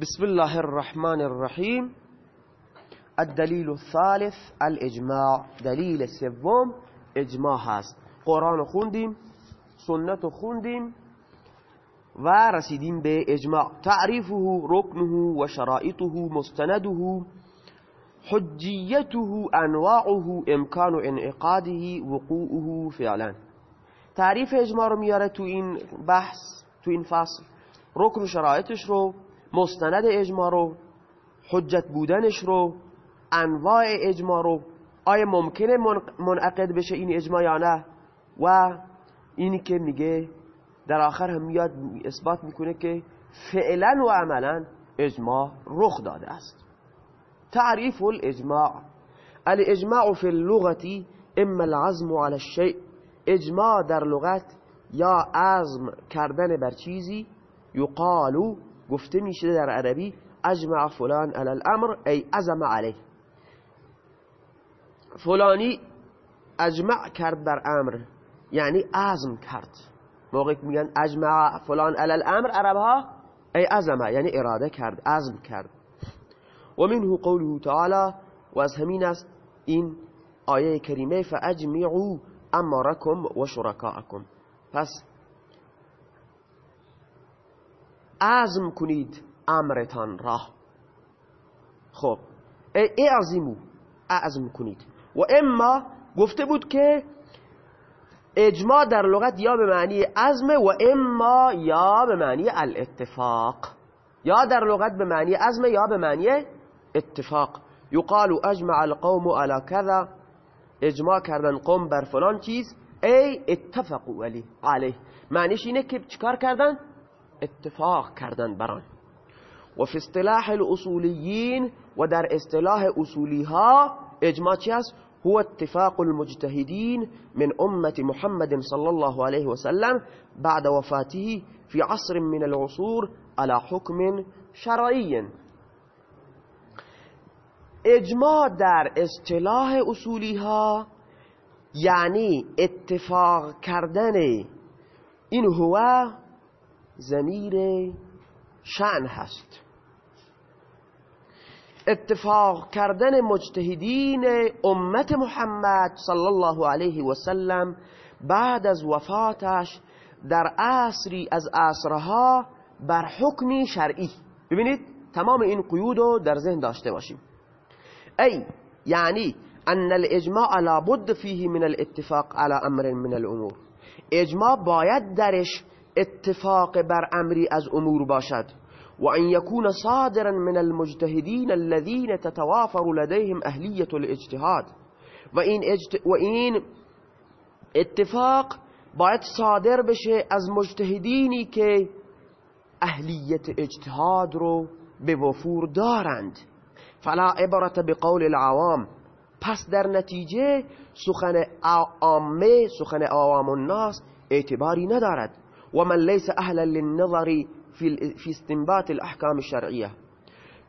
بسم الله الرحمن الرحیم الدلیل الثالث الإجماع. دلیل سوم إجماع هست. قرآن خوندیم سنت خوندیم و رسیدیم به إجماع. تعریفه رکنه و مستنده حجیته انواعه امکان انعقاده وقوعه فعلا. تعریف إجماع رو میاره تو این بحث تو این فصل. رکن و شرایطش رو مستند اجماع رو حجت بودنش رو انواع اجماع رو آیا ممکنه منعقد بشه این اجماع یا نه؟ و اینی که میگه در آخر هم میاد اثبات می‌کنه که فعلا و عملا اجماع رخ داده است. تعریف الاجماع. الاجماع في اللغة اما العزم على الشيء اجماع در لغت یا عزم کردن بر چیزی یقالو گفته میشه در عربی اجمع فلان على الامر ای عزم علیه. فلانی اجمع کرد بر أمر یعنی عزم کرد. موقعی که میگن اجمع فلان علی الامر عربها ای عزمه یعنی اراده کرد عزم کرد. و منه قوله تعالی و از همین است این آیه کریمه فاجمعوا امرکم و شرکاءکم. پس عزم کنید امرتان را. خب اعظمو اعظم کنید. و اما گفته بود که اجماع در لغت یا به معنی عزم و اما یا به معنی الاتفاق. یا در لغت به معنی عزم یا به معنی اتفاق. یقال اجمع القوم على كذا اجماع کردن قوم بر فلان چیز. ای اتفقوا علی علیه. معنیش اینه که چکار کردن؟ اتفاق کردن بران. و فی اصطلاح الاصولیین و در اصطلاح اصولی ها اجماع چی است؟ هو اتفاق المجتهدين من أمة محمد صلى الله عليه وسلم بعد وفاته في عصر من العصور على حكم شرعي اجماع در اصطلاح اصولی ها یعنی اتفاق کردن این هو زمیر شأن هست. اتفاق کردن مجتهدین امت محمد صلی الله علیه و سلم بعد از وفاتش در عصری از عصرها بر حکمی شرعی. ببینید تمام این قیود رو در ذهن داشته باشیم. ای یعنی ان الاجماع لابد فيه من الاتفاق على امر من الامور. اجماع باید درش اتفاق بر امری از امور باشد. وأن يكون صادرا من المجتهدين الذين تتوافر لديهم أهلية الاجتهاد. وإن, اجت... وإن اتفاق باید صادر بشه از مجتهدینی که اهلیت اجتهاد رو به وفور دارند. فلا عبرت بقول العوام. پس در نتیجه سخن عامه سخن عوام الناس اعتباری ندارد. و من لیس أهلا للنظر في استنباط الاحکام الشرعیه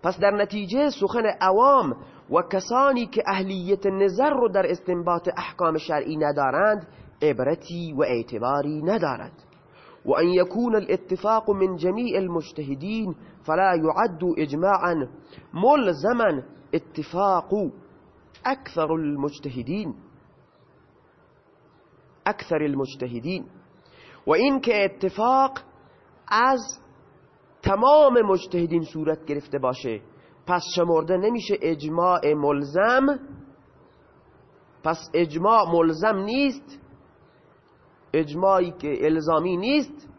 پس در نتیجه سخن عوام و کسانی که اهلیت نظر رو در استنباط احکام شرعی ندارند عبرتی و اعتباری ندارد. و ان يكون الاتفاق من جميع المجتهدين فلا يعد اجماعا ملزما اتفاق أكثر المجتهدين أكثر المجتهدين و این که اتفاق از تمام مجتهدین صورت گرفته باشه. پس شمرده نمیشه اجماع ملزم. پس اجماع ملزم نیست. اجماعی که الزامی نیست.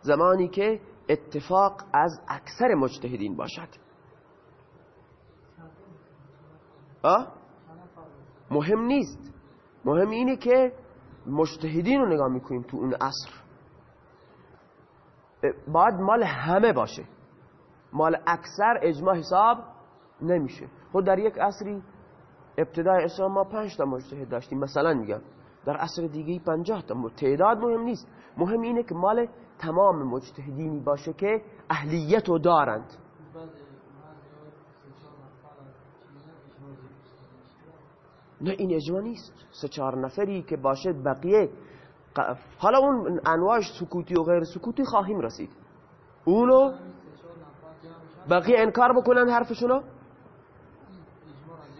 زمانی که اتفاق از اکثر مجتهدین باشد. آه؟ مهم نیست. مهم اینه که مجتهدین رو نگاه می‌کنیم تو اون عصر. باید مال همه باشه. مال اکثر اجماع حساب نمیشه. خود در یک عصری ابتدای اسلام ما پنج تا مجتهد داشتیم. مثلا میگم در عصر دیگه پنجاه تا تعداد مهم نیست. مهم اینه که مال تمام مجتهدینی باشه که اهلیت رو دارند. نه این اجماع نیست. سه چهار نفری که باشه بقیه حالا اون انواع سکوتی و غیر سکوتی خواهیم رسید. اونو بقیه انکار بکنن حرفشونو؟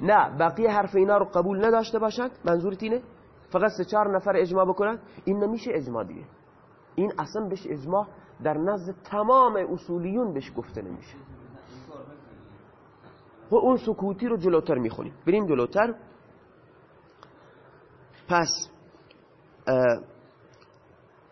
نه بقیه حرف اینا رو قبول نداشته باشند منظورت اینه؟ فقط سه چهار نفر اجماع بکنن. این نمیشه اجماع دیگه. این اصلا بهش اجماع در نزد تمام اصولیون بهش گفته نمیشه. و اون سکوتی رو جلوتر می‌خونیم. بریم جلوتر. پس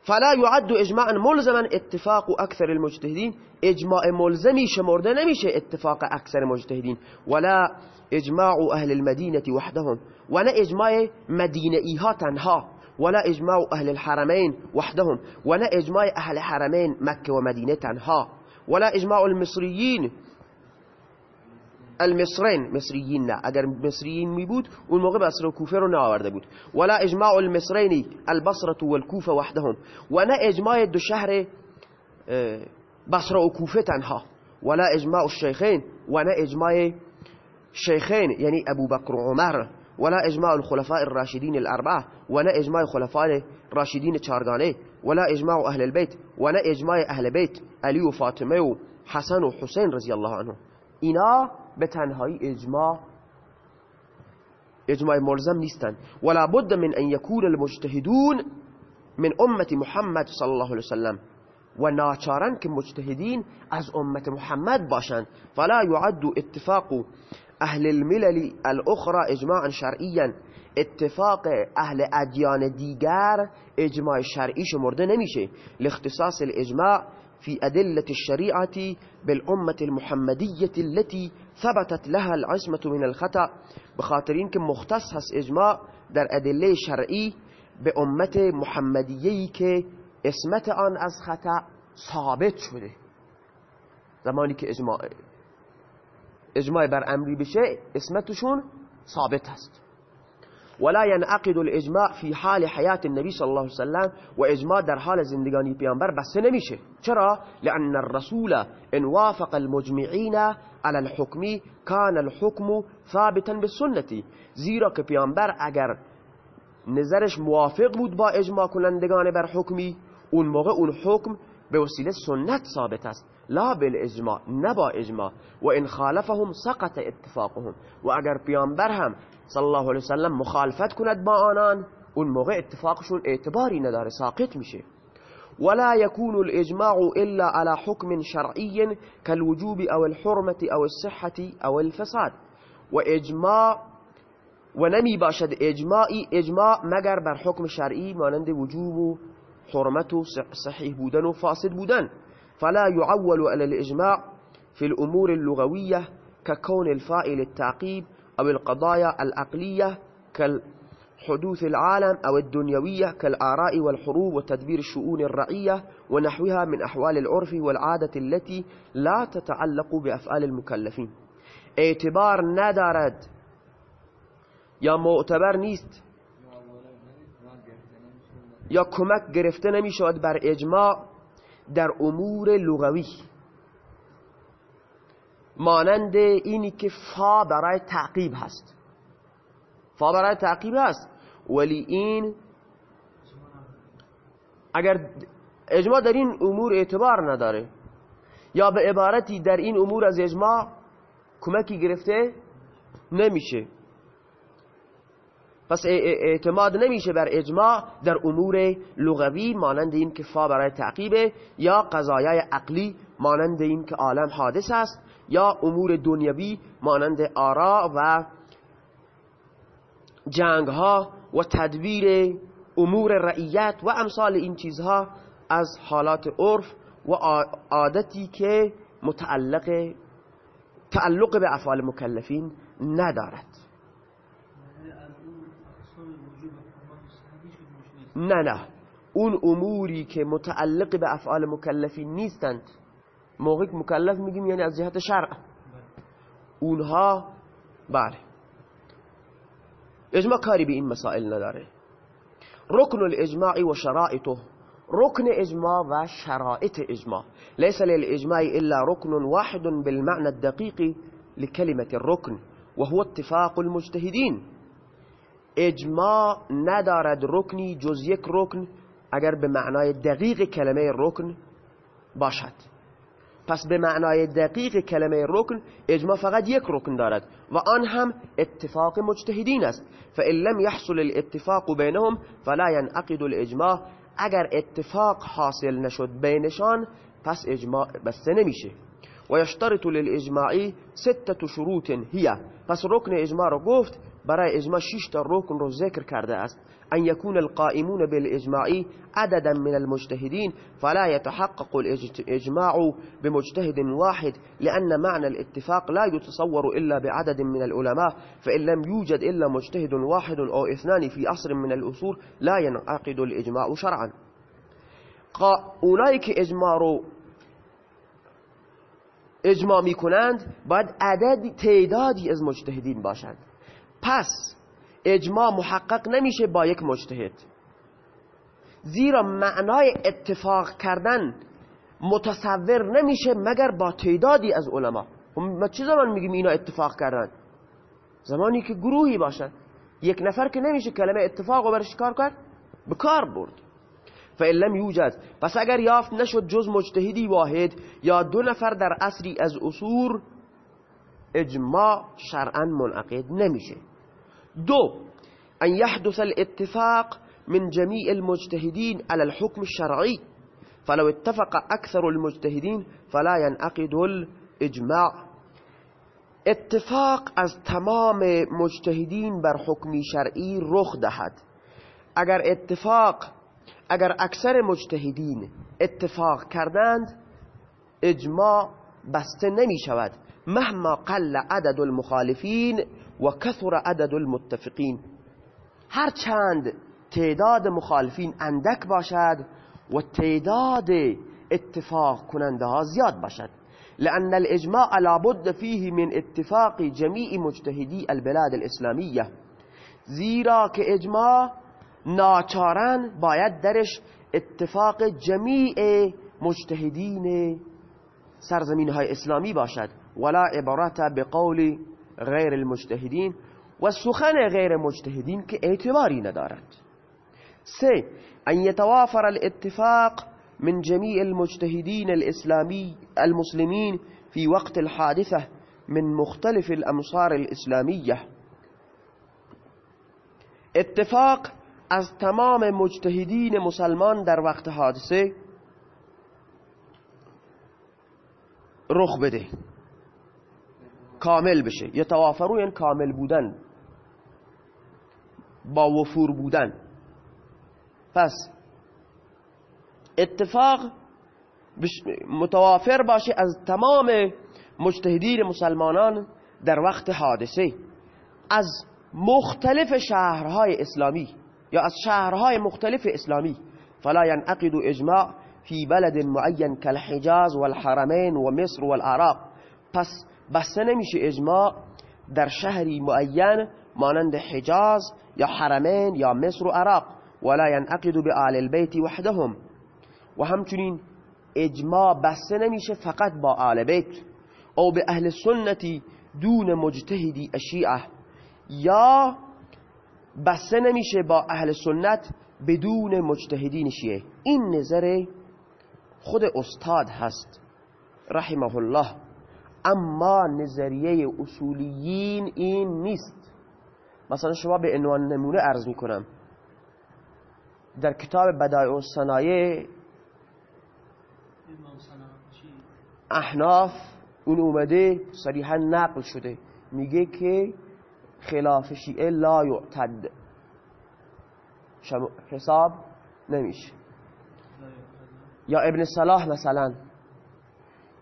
فلا يعد اجماعا ملزما اتفاق اکثر المجتهدین إجماع ملزمی شمرده نمیشه اتفاق اکثر مجتهدین ولا إجماع أهل المدینه وحدهم. و نه إجماع مدینه ایها تنها. ولا إجماع أهل الحرمین وحدهم. و نه إجماع أهل حرمین مکه و مدینه تنها. ولا إجماع المصریین المصرین مصریین نه اگر مصریین می بود اون موقع بصره و کوفه رو نآورده بود. ولا اجماع المصرین البصرة والكوفة وحدهم. و نه اجماع دو شهر بصره و کوفه تنها. ولا اجماع الشیخین و نه اجماع شیخین یعنی ابو بکر و عمر. ولا اجماع الخلفاء الراشدین الاربعة. و نه اجماع خلفاء راشدین چارگانه ولا اجماع أهل البيت و نه اجماع أهل بیت علی و فاطمه و حسن و حسین الله عنهم. اینا به تنهایی اجماع اجماع ملزم نیستن. ولا بد من ان يكون المجتهدون من امت محمد صلی الله علیه وسلم. و ناچارن که مجتهدین از امت محمد باشند. فلا يعد اتفاق أهل الملل الاخرى اجماعا شرعيا اتفاق أهل ادیان دیگر اجماع شرعی شمرده نمیشه. لاختصاص الاجماع في أدلة الشريعة بالأمة المحمدية التي ثبتت لها العصمة من الخطأ بخاطرين که مختص هست إجماع در أدلة شرعی به امت که اسمت آن از خطأ ثابت شده. زمانی که اجماع اجماع بر امری بشه اسمتشون ثابت هست ولا ينعقد الإجماع في حال حياة النبي صلى الله عليه وسلم و در حال زندگانی پیامبر بسته نمیشه. چرا؟ لأن الرسول إن وافق المجمعين على الحكم كان الحكم ثابتا بالسنة. زیرا که پیامبر اگر نظرش موافق بود با اجماع کنندگان بر حکمی اون موقع اون حکم به وسیله سنت ثابت است. لا بالاجماع نه با اجماع. و ان خالفهم سقط اتفاقهم. و اگر پیامبر هم صلی الله علیه وسلم مخالفت کند با آنان اون موقع اتفاقشون اعتباری نداره ساقط میشه. ولا يكون الإجماع إلا على حكم شرعي كالوجوب أو الحرمة أو الصحة أو الفساد. وإجماع ونمي باشد إجماعي إجماع مگر بر حكم شرعي مانند وجوب حرمة صحيح بودن وفاسد بودن. فلا يعول على الإجماع في الأمور اللغوية ككون الفائل التعقيب أو القضايا العقلية كالحدوث العالم أو الدنيوية كالآراء والحروب وتدبير الشؤون الرعية ونحوها من أحوال العرف والعادة التي لا تتعلق بأفعال المكلفين. اعتبار ندارد یا معتبر نیست. یا کمک گرفته نمی شود بر اجماع در امور لغوی. مانند اینی که فا برای تعقیب هست. فا برای تعقیب هست ولی این اگر اجماع در این امور اعتبار نداره یا به عبارتی در این امور از اجماع کمکی گرفته نمیشه. پس اعتماد نمیشه بر اجماع در امور لغوی مانند این که فا برای تعقیبه یا قضایای عقلی مانند این که عالم حادث است یا امور دنیوی مانند آرا و جنگ ها و تدبیر امور رعیت و امثال این چیزها از حالات عرف و عادتی که متعلق تعلق به افعال مکلفین ندارد. نه نه. اون اموری که متعلق به افعال مکلفین نیستند. موقع مکلف میگیم یعنی از جهت شرع. اونها بله. إجماع کاری به این مسائل نداره رکن الإجماع و شرائطه ركن إجماع وشرائط إجماع. ليس للإجماع إلا ركن واحد بالمعنى الدقيق لكلمة الركن وهو اتفاق المجتهدين. إجماع ندارد رکنی جز يك ركن أجر معنای دقیق کلمه الركن باشد. پس به معنای دقیق کلمه رکن اجماع فقط یک رکن دارد و آن هم اتفاق مجتهدین است. فإن لم يحصل الاتفاق بینهم فلا ينعقد الإجماع. اگر اتفاق حاصل نشد بینشان پس اجماع بسته نمیشه. و یشترط للاجماعی ستة شروط هی پس رکن اجماع رو گفت برای اجماع شش تا رکن رو ذکر کرده است. ان يكون القائمون بالاجماع عددا من المجتهدين فلا يتحقق الاجماع بمجتهد واحد لأن معنى الاتفاق لا يتصور إلا بعدد من العلماء فإن لم يوجد إلا مجتهد واحد أو اثنان في عصر من الأصول لا ينعقد الإجماع شرعا. که إجماع رو إجماع میکنند باید عدد تعدادی از مجتهدین باشند. پس اجماع محقق نمیشه با یک مجتهد. زیرا معنای اتفاق کردن متصور نمیشه مگر با تعدادی از علما. خب ما چه زمان میگیم اینا اتفاق کردن؟ زمانی که گروهی باشن. یک نفر که نمیشه کلمه اتفاق رو برش کار کرد به برد. فإن لم یوجد. پس اگر یافت نشد جز مجتهدی واحد یا دو نفر در اصری از اصول اجماع شرعا منعقد نمیشه. دو أن يحدث الاتفاق من جميع المجتهدين على الحكم الشرعي. فلو اتفق أكثر المجتهدين فلا ينعقد الإجماع. اتفاق از تمام مجتهدین بر حکمی شرعی رخ دهد. اگر اتفاق اگر اکثر مجتهدین اتفاق کردند اجماع بسته نمی شود. مهما قل عدد المخالفین و کثر عدد المتفقین هر چند تعداد مخالفین اندک باشد و تعداد اتفاق کننده ها زیاد باشد. لأن الإجماع لابد فيه من اتفاق جميع مجتهدي البلاد الإسلامية زیرا که اجماع ناچارن باید درش اتفاق جمیع مجتهدین سرزمین های اسلامی باشد. ولا عبارت بقول غیر المجتهدین و سخن غیر مجتهدین که اعتباری أن يتوافر الاتفاق من جميع المجتهدين الإسلامي المسلمين في وقت الحادثة من مختلف الأمصار الإسلامية. اتفاق از تمام مجتهدین مسلمان در وقت حادثه رخ بده. کامل بشه. یتوافرو یعنی کامل بودن. با وفور بودن. پس اتفاق متوافر باشه از تمام مجتهدین مسلمانان در وقت حادثه. از مختلف شهرهای اسلامی یا از شهرهای مختلف اسلامی. فلا ينعقد اجماع في بلد معين كالحجاز والحرمين ومصر والعراق. پس بسته نمیشه اجماع در شهری معین مانند حجاز یا حرمین یا مصر و عراق ولا ينعقد بآل البيت وحدهم. و همچنین اجماع بسته نمیشه فقط با آل بیت او به اهل سنتی دون مجتهدی اشیعه. یا بسته نمیشه با اهل سنت بدون مجتهدین شیعه. این نظر خود استاد هست رحمه الله. اما نظریه اصولیین این نیست. مثلا شما به عنوان نمونه عرض می کنم در کتاب بدایع و صنایع احناف اون اومده صریحا نقل شده. میگه که خلاف شیعه لا یعتد. حساب نمیشه. یا ابن صلاح مثلا.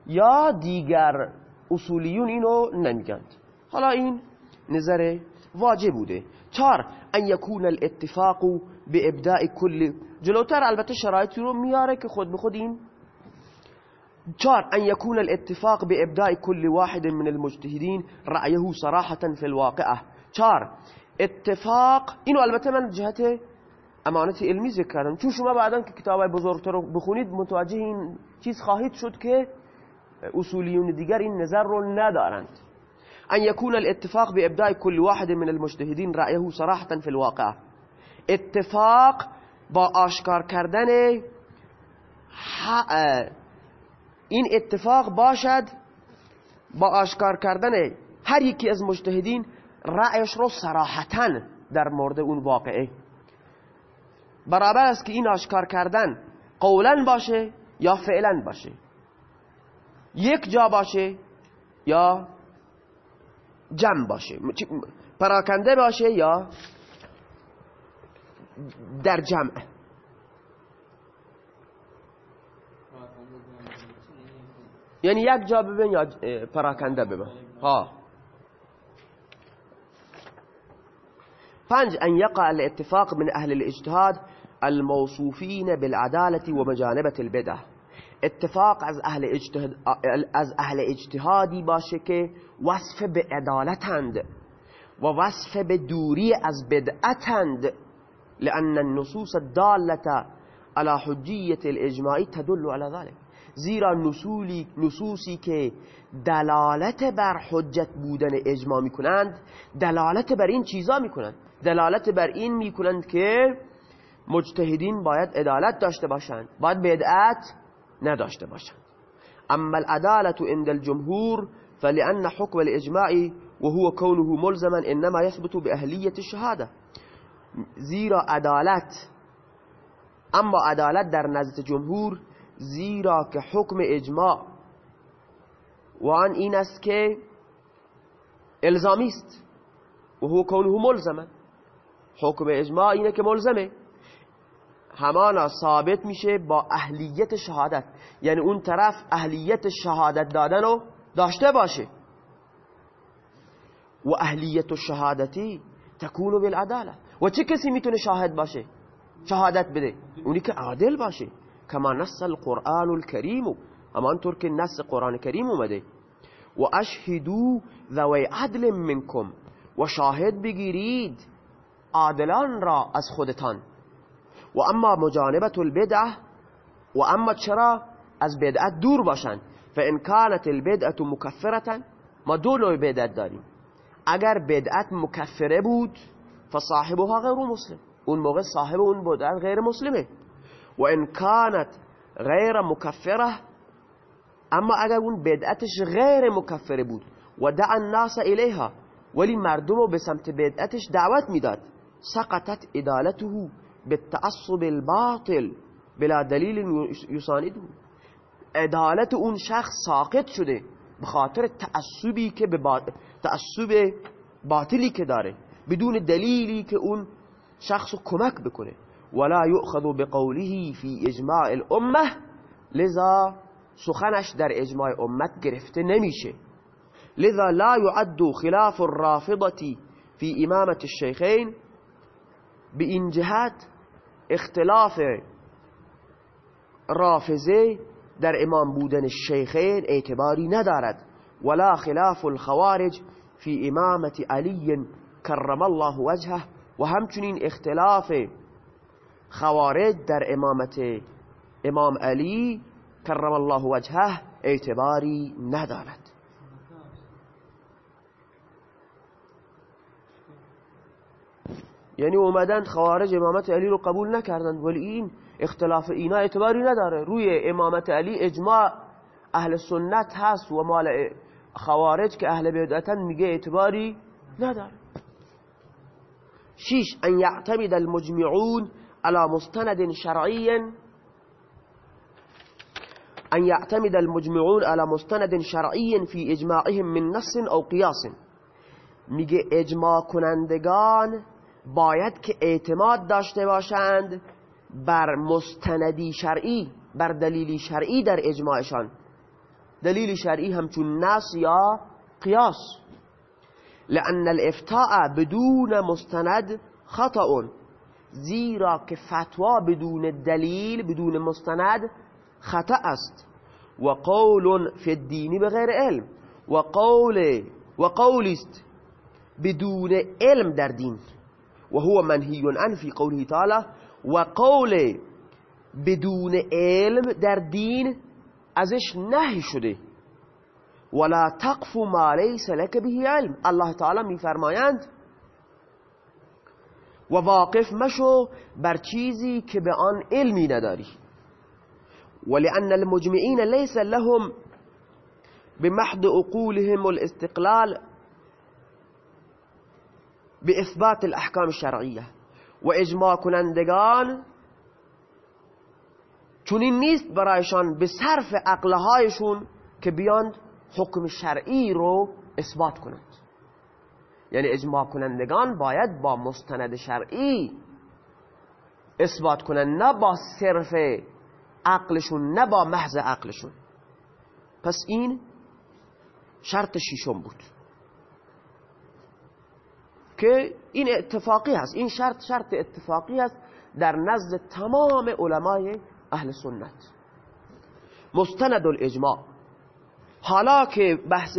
یا دیگر اصولیون اینو نمیگند. حالا این نظر واجب بوده. چار ان یکون الاتفاق به ابداع کل. جلوتر البته شرایطی رو میاره که خود به خود این. چار ان یکون الاتفاق به ابداع کل واحد من المجتهدین رأیه صراحة في الواقعه. چار اتفاق اینو البته من جهت امانت علمی ذکر کردم. چون شما بعدا که کتاب بزرگتر رو بخونید متوجه این چیز خواهید شد که اصولیون دیگر این نظر رو ندارند. ان يكون الاتفاق بابداع كل واحد من المجتهدين رأيه صراحة في الواقع. اتفاق با آشکار کردن این اتفاق باشد با آشکار کردن هر یکی از مجتهدین رأیش رو صراحتا در مورد اون واقعه. برابر است که این آشکار کردن قولا باشه یا فعلا باشه. یک جا باشه یا جمع باشه. پراکنده باشه یا در جمع. یعنی یک جا ببین یا پراکنده ببین. ها. پنج ان يقع الاتفاق من أهل الاجتهاد الموصوفين بالعدالة ومجانبة البدع. اتفاق از اهل, اجتهاد از اهل اجتهادی باشه که وصف به عدالتند و وصف به دوری از بدعتند. لأن النصوص الدالة على حجية الإجماع تدل على ذلك. زیرا نصوصی که دلالت بر حجت بودن اجماع می‌کنند دلالت بر این چیزا می‌کنند. دلالت بر این می‌کنند که مجتهدین باید عدالت داشته باشند. باید بدعت نداشته باشند اما العدالة عند الجمهور فلأن حكم الإجماع وهو كونه ملزما إنما يثبت بأهلية الشهادة. زیرا عدالت اما عدالت در نزد جمهور زیرا که حکم اجماع و آن این است که الزامی است. و هو کونه ملزمه حکم اجماع اینه که ملزمه. همانا ثابت میشه با اهلیت شهادت. یعنی اون طرف اهلیت شهادت دادن رو داشته باشه. و اهلیت شهادتی تکون بالعداله و چه کسی می‌تونه شاهد باشه؟ شهادت بده. اونی که عادل باشه. کما نص القرآن الكریم همانطور که نص قرآن کریم اومده. و اشهدو ذوی عدل منکم. و شاهد بگیرید عادلان را از خودتان. و اما مجانبت البدعة و اما چرا از بدعت دور باشند فإن كانت البدعة مكفرة ما دو نوع بدعت داریم. اگر بدعت مکفره بود فصاحبها غیر مسلم. اون موقع صاحب اون بدعت غیر مسلمه. و ان كانت غیر مکفره اما اگر اون بدعتش غیر مکفره بود و دع الناس الیها ولی مردم رو به سمت بدعتش دعوت میداد سقطت ادالته بالتعصب الباطل بلا دلیل یسانده عدالت اون شخص ساقط شده به خاطر تعصبی که به تعصب باطلی که داره بدون دلیلی که اون شخص کمک بکنه. ولا يؤخذ بقوله في اجماع الامه لذا سخنش در اجماع امت گرفته نمیشه. لذا لا يعد خلاف الرافضة في امامة الشيخين به این جهت اختلاف رافضه در امام بودن شیخین اعتباری ندارد. ولا خلاف الخوارج في امامة علی کرم الله وجهه. و همچنین اختلاف خوارج در امامت امام علی کرم الله وجهه اعتباری ندارد. یعنی اومدن خوارج امامت علی رو قبول نکردند. ولی این اختلاف اینا اعتباری نداره. روی امامت علی اجماع اهل سنت هست و مال خوارج که اهل بدعتن میگه اعتباری نداره. شیش ان يعتمد المجمعون على مستند شرعي أن يعتمد المجمعون على مستند شرعي في إجماعهم من نص أو قياس میگه اجماع کنندگان باید که اعتماد داشته باشند بر مستندی شرعی بر دلیلی شرعی در اجماعشان. دلیل شرعی همچون نص یا قیاس. لأن الافتاء بدون مستند خطأ زیرا که فتوا بدون دلیل بدون مستند خطأ است. و قول فی الدین بغیر علم. و قول و قول است بدون علم در دین. و هو منهی عن فی قوله تعالی و قول بدون علم در دین ازش نهی شده. ولا تقف ما ليس لك به علم. الله تعالی میفرمایند و واقف مشو بر چیزی که به آن علمی نداری. ولأن المجمعين ليس لهم بمحض عقولهم الاستقلال بإثبات الأحكام الشرعية. وإجماع کنندگان چونین نیست برایشان به صرف عقلهایشون که بیاند حکم شرعی رو اثبات کنند. یعنی اجماع کنندگان باید با مستند شرعی اثبات کنند نه با صرف عقلشون نه با محض عقلشون. پس این شرط شیشم بود. که این اتفاقی هست. این شرط شرط اتفاقی هست در نزد تمام علمای اهل سنت. مستند الاجماع. حالا که بحث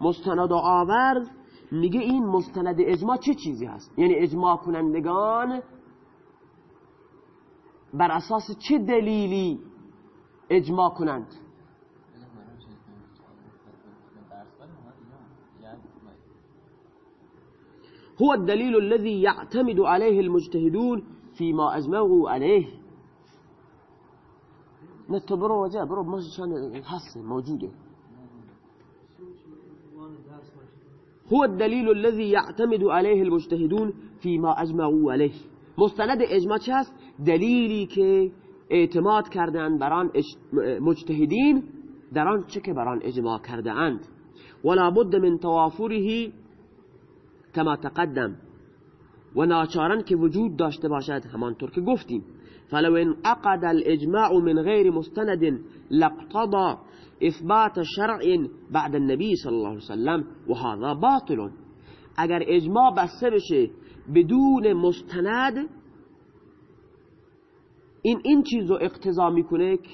مستند آورد میگه این مستند اجماع چه چیزی هست؟ یعنی اجماع کنندگان بر اساس چه دلیلی اجماع کنند؟ هو الدليل الذي يعتمد عليه المجتهدون فيما أجمعوا عليه. نتبرو وجاء برو مشان حسن موجودة. هو الدليل الذي يعتمد عليه المجتهدون فيما أجمعوا عليه. مستند إجماع چه هست؟ دلیلی که اعتماد کردن بران مجتهدین در آن چه که بران اجماع کرده اند ولا بد من توافره کما تقدم. و ناچارن که وجود داشته باشد همانطور که گفتیم. فلو انعقد الاجماع من غیر مستند لاقتضى اثبات شرع بعد النبي صلی الله علیه وسلم و هذا باطل. اگر اجماع بسته بشه بدون مستند این این چیز رو اقتضا می‌کنه که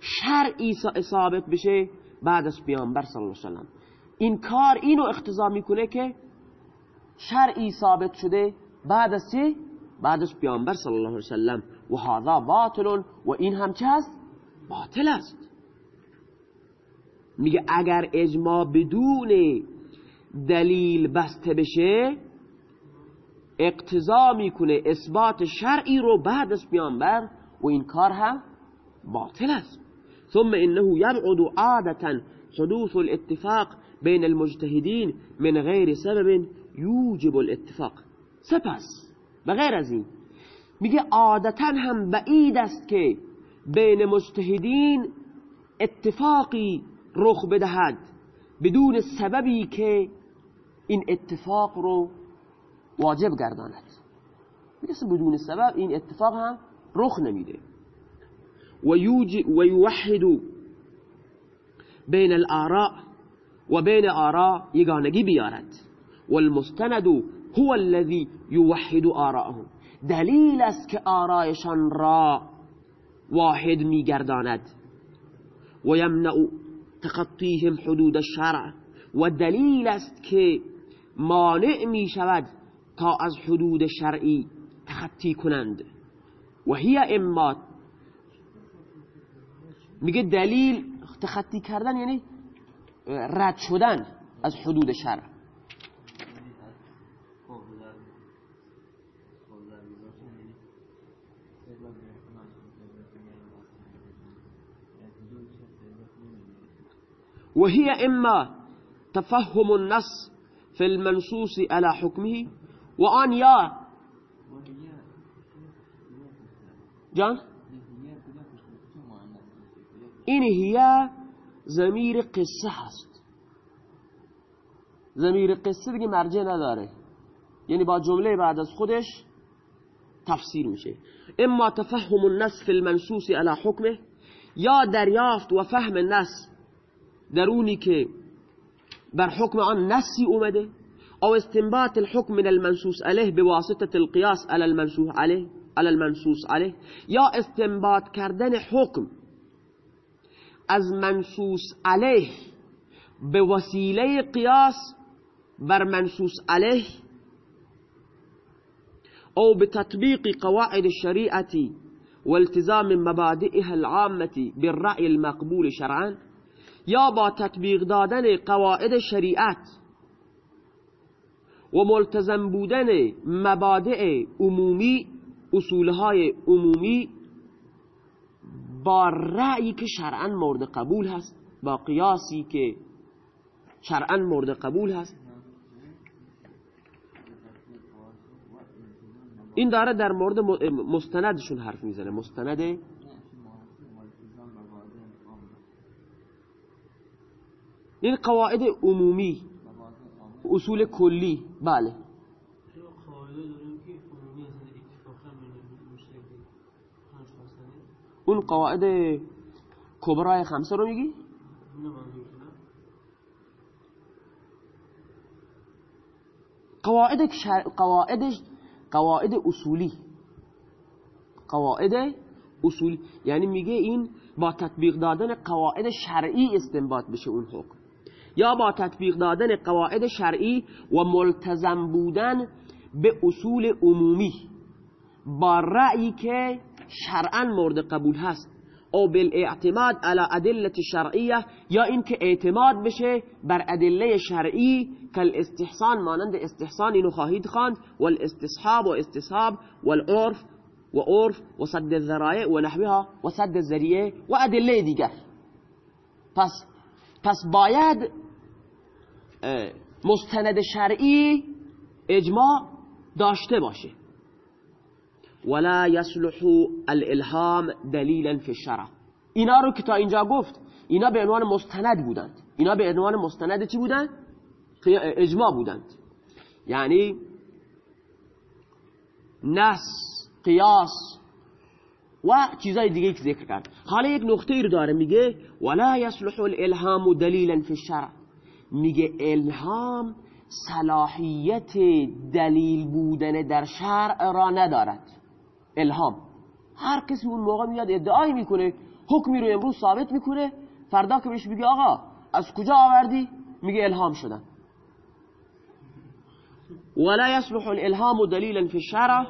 شرعی ثابت بشه بعد از پیامبر صلی الله علیه وسلم. این کار اینو اقتضا می‌کنه که شرعی ثابت شده بعد از چه بعد از پیامبر صلی الله علیه وسلم و هذا باطل و این هم چه است؟ باطل است. میگه اگر اجماع بدون دلیل بسته بشه اقتضا می‌کنه اثبات شرعی رو بعد از پیامبر و این کار هم باطل است. ثم انه یبعد عادتا حدوث الاتفاق بین المجتهدین من غیر سبب یوجب الاتفاق. سپس و غیر از این میگه عادتا هم بعید است که بین مجتهدین اتفاقی رخ بدهد بدون سببی که این اتفاق رو واجب گرداند. میگه بدون سبب این اتفاق هم رخ نمیده. و یوحد بین الآراء و بین آراء یگانگی بیارد والمستند هو الذي يوحد آراءهم دلیل است که آرایشان را واحد میگرداند. و یمنع تخطیهم حدود الشرع. و دلیل است که مانع می شود تا از حدود شرعی تخطی کنند. و هی اما میگه دلیل تخطی کردن یعنی رد شدن از حدود شرع وهي إما تفهم النص في المنصوص على حكمه وأن يا جان؟ این هي زمیر قصه هست. زمیر قصه دیگه مرجع نداره. یعنی با جمله بعد از خودش تفسیر میشه. اما تفهم النص في المنصوص على حكمه یا دریافت و فهم نص درونی که بر حکم آن نسی اومده او استنباط الحكم من المنصوص عليه بواسطة القياس على المنصوص عليه على المنصوص عليه یا استنباط کردن حکم از منصوص عليه به وسیله قیاس بر منصوص عليه أو بتطبيق قواعد الشريعة والتزام مبادئها العامة بالرأي المقبول شرعا یا با تطبیق دادن قواعد شریعت و ملتزم بودن مبادع عمومی اصولهای عمومی با رأیی که شرعا مورد قبول هست با قیاسی که شرعا مورد قبول هست. این داره در مورد مستندشون حرف می‌زنه. مستند این قواعد عمومی اصول کلی. بله. اون قواعد کبرای خمسه رو میگی؟ قواعد قواعد قواعد اصولی قواعد اصولی یعنی میگه این با تطبیق دادن قواعد شرعی استنباط بشه اون حکم. یا با تطبیق دادن قواعد شرعی و ملتزم بودن به اصول عمومی. با رأیی که شرعا مورد قبول هست. او بالاعتماد على ادله شرعیه یا اینکه اعتماد بشه بر ادله شرعی کل استحسان مانند استحسان اینو خواهید خواند والاستصحاب و استصحاب والعرف و عرف و صد الذرائع و نحوها و صد الذریعه و ادله دیگر. پس پس باید مستند شرعی اجماع داشته باشه. ولا يصلح الالهام دلیلا فی الشرع. اینا رو که تا اینجا گفت اینا به عنوان مستند بودند. اینا به عنوان مستند چی بودند؟ اجماع بودند. یعنی نس قیاس و چیزای دیگه که ذکر کرد حالا یک نقطه ای رو داره میگه ولا يصلح الالهام دلیلا فی الشرع. میگه الهام صلاحیت دلیل بودن در شرع را ندارد. الهام. هر کسی اون موقع میاد ادعای می‌کنه حکمی رو امروز ثابت می‌کنه فردا که بهش میگه آقا از کجا آوردی؟ میگه الهام شدن. ولا يصلح الالهام دليلا في الشرع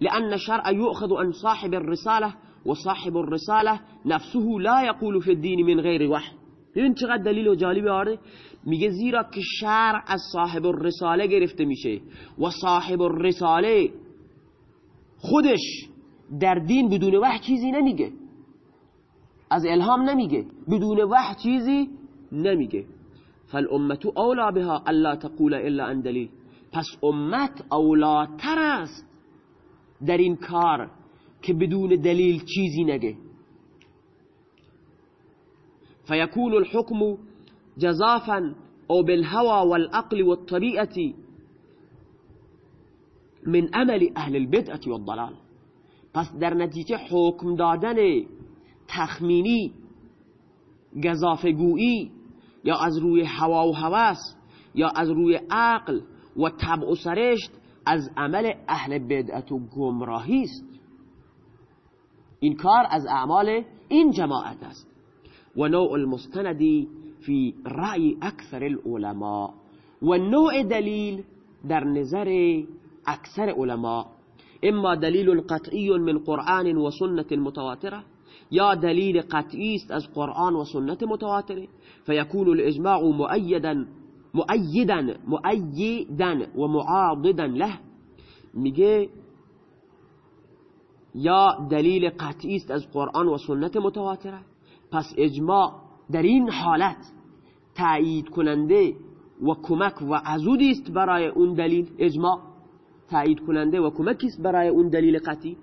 لأن الشرع يؤخذ عن صاحب الرسالة وصاحب الرسالة نفسه لا يقول في الدين من غير وحي این چقدر دلیل و جالبی آره میگه زیرا که شرع از صاحب الرساله گرفته میشه. و صاحب الرساله خودش در دین بدون وحی چیزی نمیگه. از الهام نمیگه. بدون وحی چیزی نمیگه. فالامت اولا بها الا تقول الا ان دلیل. پس امت اولاتر است در این کار که بدون دلیل چیزی نگه. فيكون الحكم جزافا او بالهوى والعقل والطبيعة من عمل أهل البدعة والضلال. پس در نتیجه حکم دادن تخمینی گذافگویی یا از روی هوا و هوس یا از روی عقل و طبع و سرشت از عمل أهل بدعت و گمراهی است. این کار از اعمال این جماعت است. و نوع المستندی فی رأی اکثر العلماء. و نوع دلیل در نظر اکثر علماء. إما دلیل قطعی من قرآن و سنت متواترة یا دلیل قطعی است از قرآن و سنت متواترة فیکون الإجماع مؤیدا مؤیدا مؤیدا و معاضدا له. میگه یا دلیل قطعی است از قرآن و سنت متواترة. پس إجماع در این حالت تأیید کننده و کمک و عزودی است برای اون دلیل إجماع. تایید کننده و کمکی است برای اون دلیل قطعی.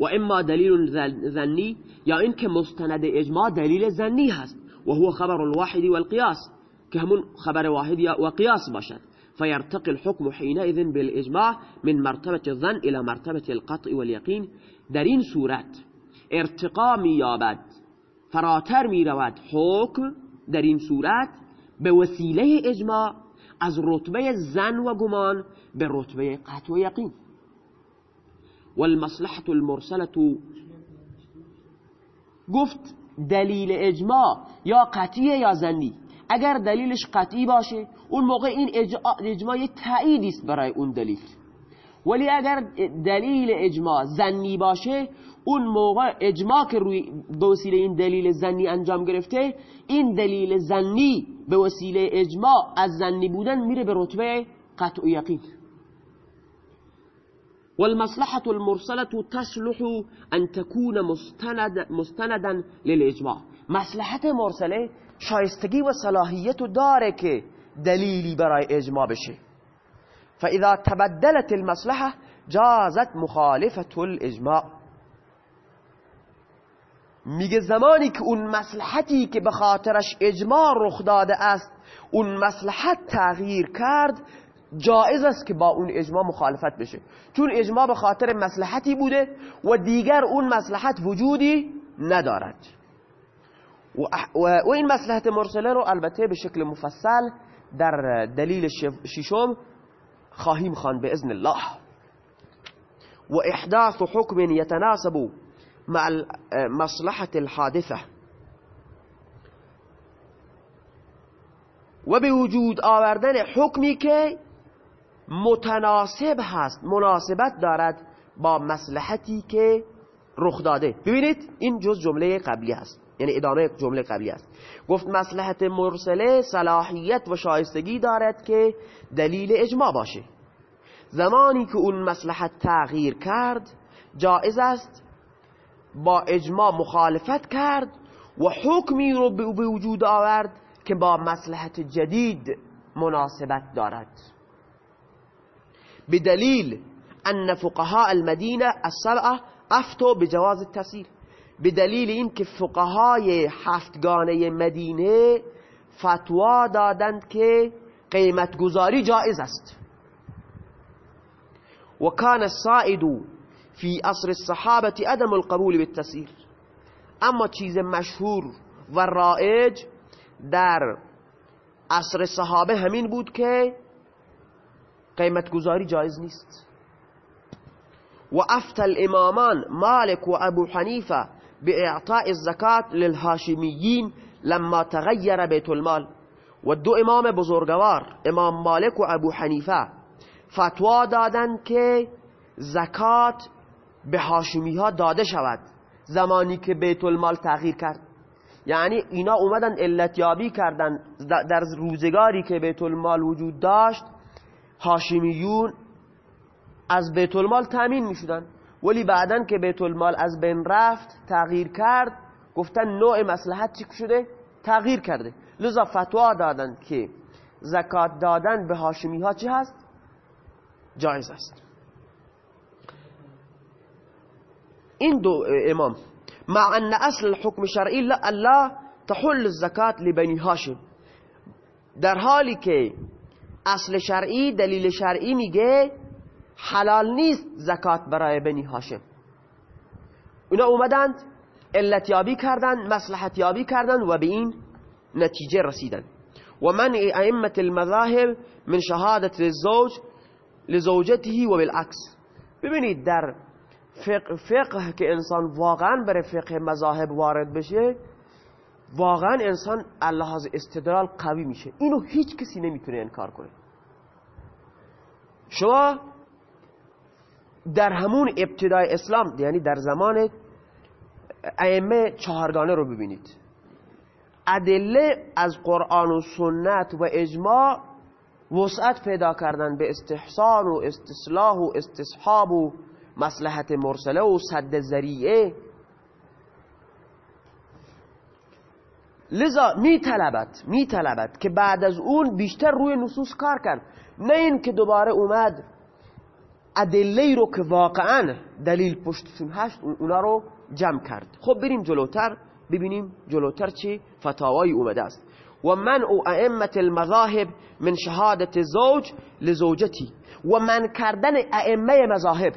و اما دلیل ظنی یا اینکه مستند اجماع دلیل ظنی هست. و هو خبر الواحد والقياس که همون خبر واحد و قیاس باشد. فيرتقي الحكم حينئذ بالإجماع من مرتبة الظن إلى مرتبة القطع واليقين در این صورت ارتقا مییابد فراتر می‌رود حکم در این صورت وسیله اجماع از رتبه زن و گمان به رتبه قطع و یقین. والمصلحة المرسلة گفت دلیل اجماع یا قطعی یا زنی اگر دلیلش قطعی باشه اون موقع این اجماع یه است برای اون دلیل. ولی اگر دلیل اجماع زنی باشه اون موقع اجماع که روی به وسیله این دلیل زنی انجام گرفته این دلیل زنی به وسیله اجماع از زنی بودن میره به رتبه قطع و یقین. والمصلحة المرسلة تصلح أن تكون مستند مستندا للإجماع. مصلحت مرسلة شایستگی و صلاحیت داره که دلیلی برای اجماع بشه. فاذا تبدلت المصلحة جازت مخالفة الاجماع. میگه زمانی که اون مصلحتی که به خاطرش اجماع رخ داده است اون مصلحت تغییر کرد جایز است که با اون اجماع مخالفت بشه. چون اجماع به خاطر مصلحتی بوده و دیگر اون مصلحت وجودی ندارد. و این مصلحت مرسله رو البته به شکل مفصل در دلیل ششم خواهیم خوان به اذن الله. و احداث حکم يتناسب مع مصلحة الحادثه. و به وجود آوردن حکمی که متناسب هست مناسبت دارد با مصلحتی که رخ داده. ببینید این جز جمله قبلی هست یعنی ادامه جمله قبلی است. گفت مصلحت مرسله صلاحیت و شایستگی دارد که دلیل اجماع باشه. زمانی که اون مصلحت تغییر کرد جائز است با اجماع مخالفت کرد و حکمی رو به وجود آورد که با مصلحت جدید مناسبت دارد. بدلیل أن فقهاء المدینه السبعة أفتوا بجواز التسیر به دلیل این که فقهای هفتگانه مدینه فتوا دادند که قیمت گذاری جائز است. و کان السائد فی أصر الصحابة عدم القبول بالتسیر أما چیز مشهور و رائج در عصر صحابه همین بود که قیمت گذاری جایز نیست. و افت الامامان مالک و ابو حنیفه باعطاء الزکات للهاشمیین لما تغیر بیت المال. و دو امام بزرگوار امام مالک و ابو حنیفه فتوا دادند که زکات به هاشمی ها داده شود. زمانی که بیت المال تغییر کرد. یعنی اینا اومدن علتیابی کردن در روزگاری که بیت المال وجود داشت. هاشمیون از بیت المال تامین می شدن ولی بعدا که بیت المال از بین رفت تغییر کرد گفتن نوع مسلحت چی شده؟ تغییر کرده. لذا فتوا دادن که زکات دادن به هاشمی ها چی هست؟ جایز است. این دو امام مع ان اصل الحكم شرعی لا تحل الزکات لبنی هاشم. در حالی که اصل شرعی دلیل شرعی میگه حلال نیست زکات برای بنی هاشم. اونا اومدند علتیابی کردن مصلحتیابی کردن و به این نتیجه رسیدن. و من ائمه المذاهب من شهادت الزوج لزوجته و بالعکس. ببینید در فقه, فقه که انسان واقعا بره فقه مذاهب وارد بشه واقعا انسان اللحاظ استدلال قوی میشه. اینو هیچ کسی نمی‌تونه انکار کنه. شما در همون ابتدای اسلام یعنی در زمان ائمه چهارگانه رو ببینید. ادله از قرآن و سنت و اجماع وسعت پیدا کردن به استحسان و استصلاح و استصحاب و مصلحت مرسله و صد ذریعه. لذا می طلبت می طلبت که بعد از اون بیشتر روی نصوص کار کرد. نه این که دوباره اومد ادله رو که واقعا دلیل پشتشون هست اونا رو جمع کرد. خب بریم جلوتر ببینیم جلوتر چی فتاوایی اومده است. و من او ائمه المذاهب من شهادت زوج لزوجتی و من کردن ائمه مذاهب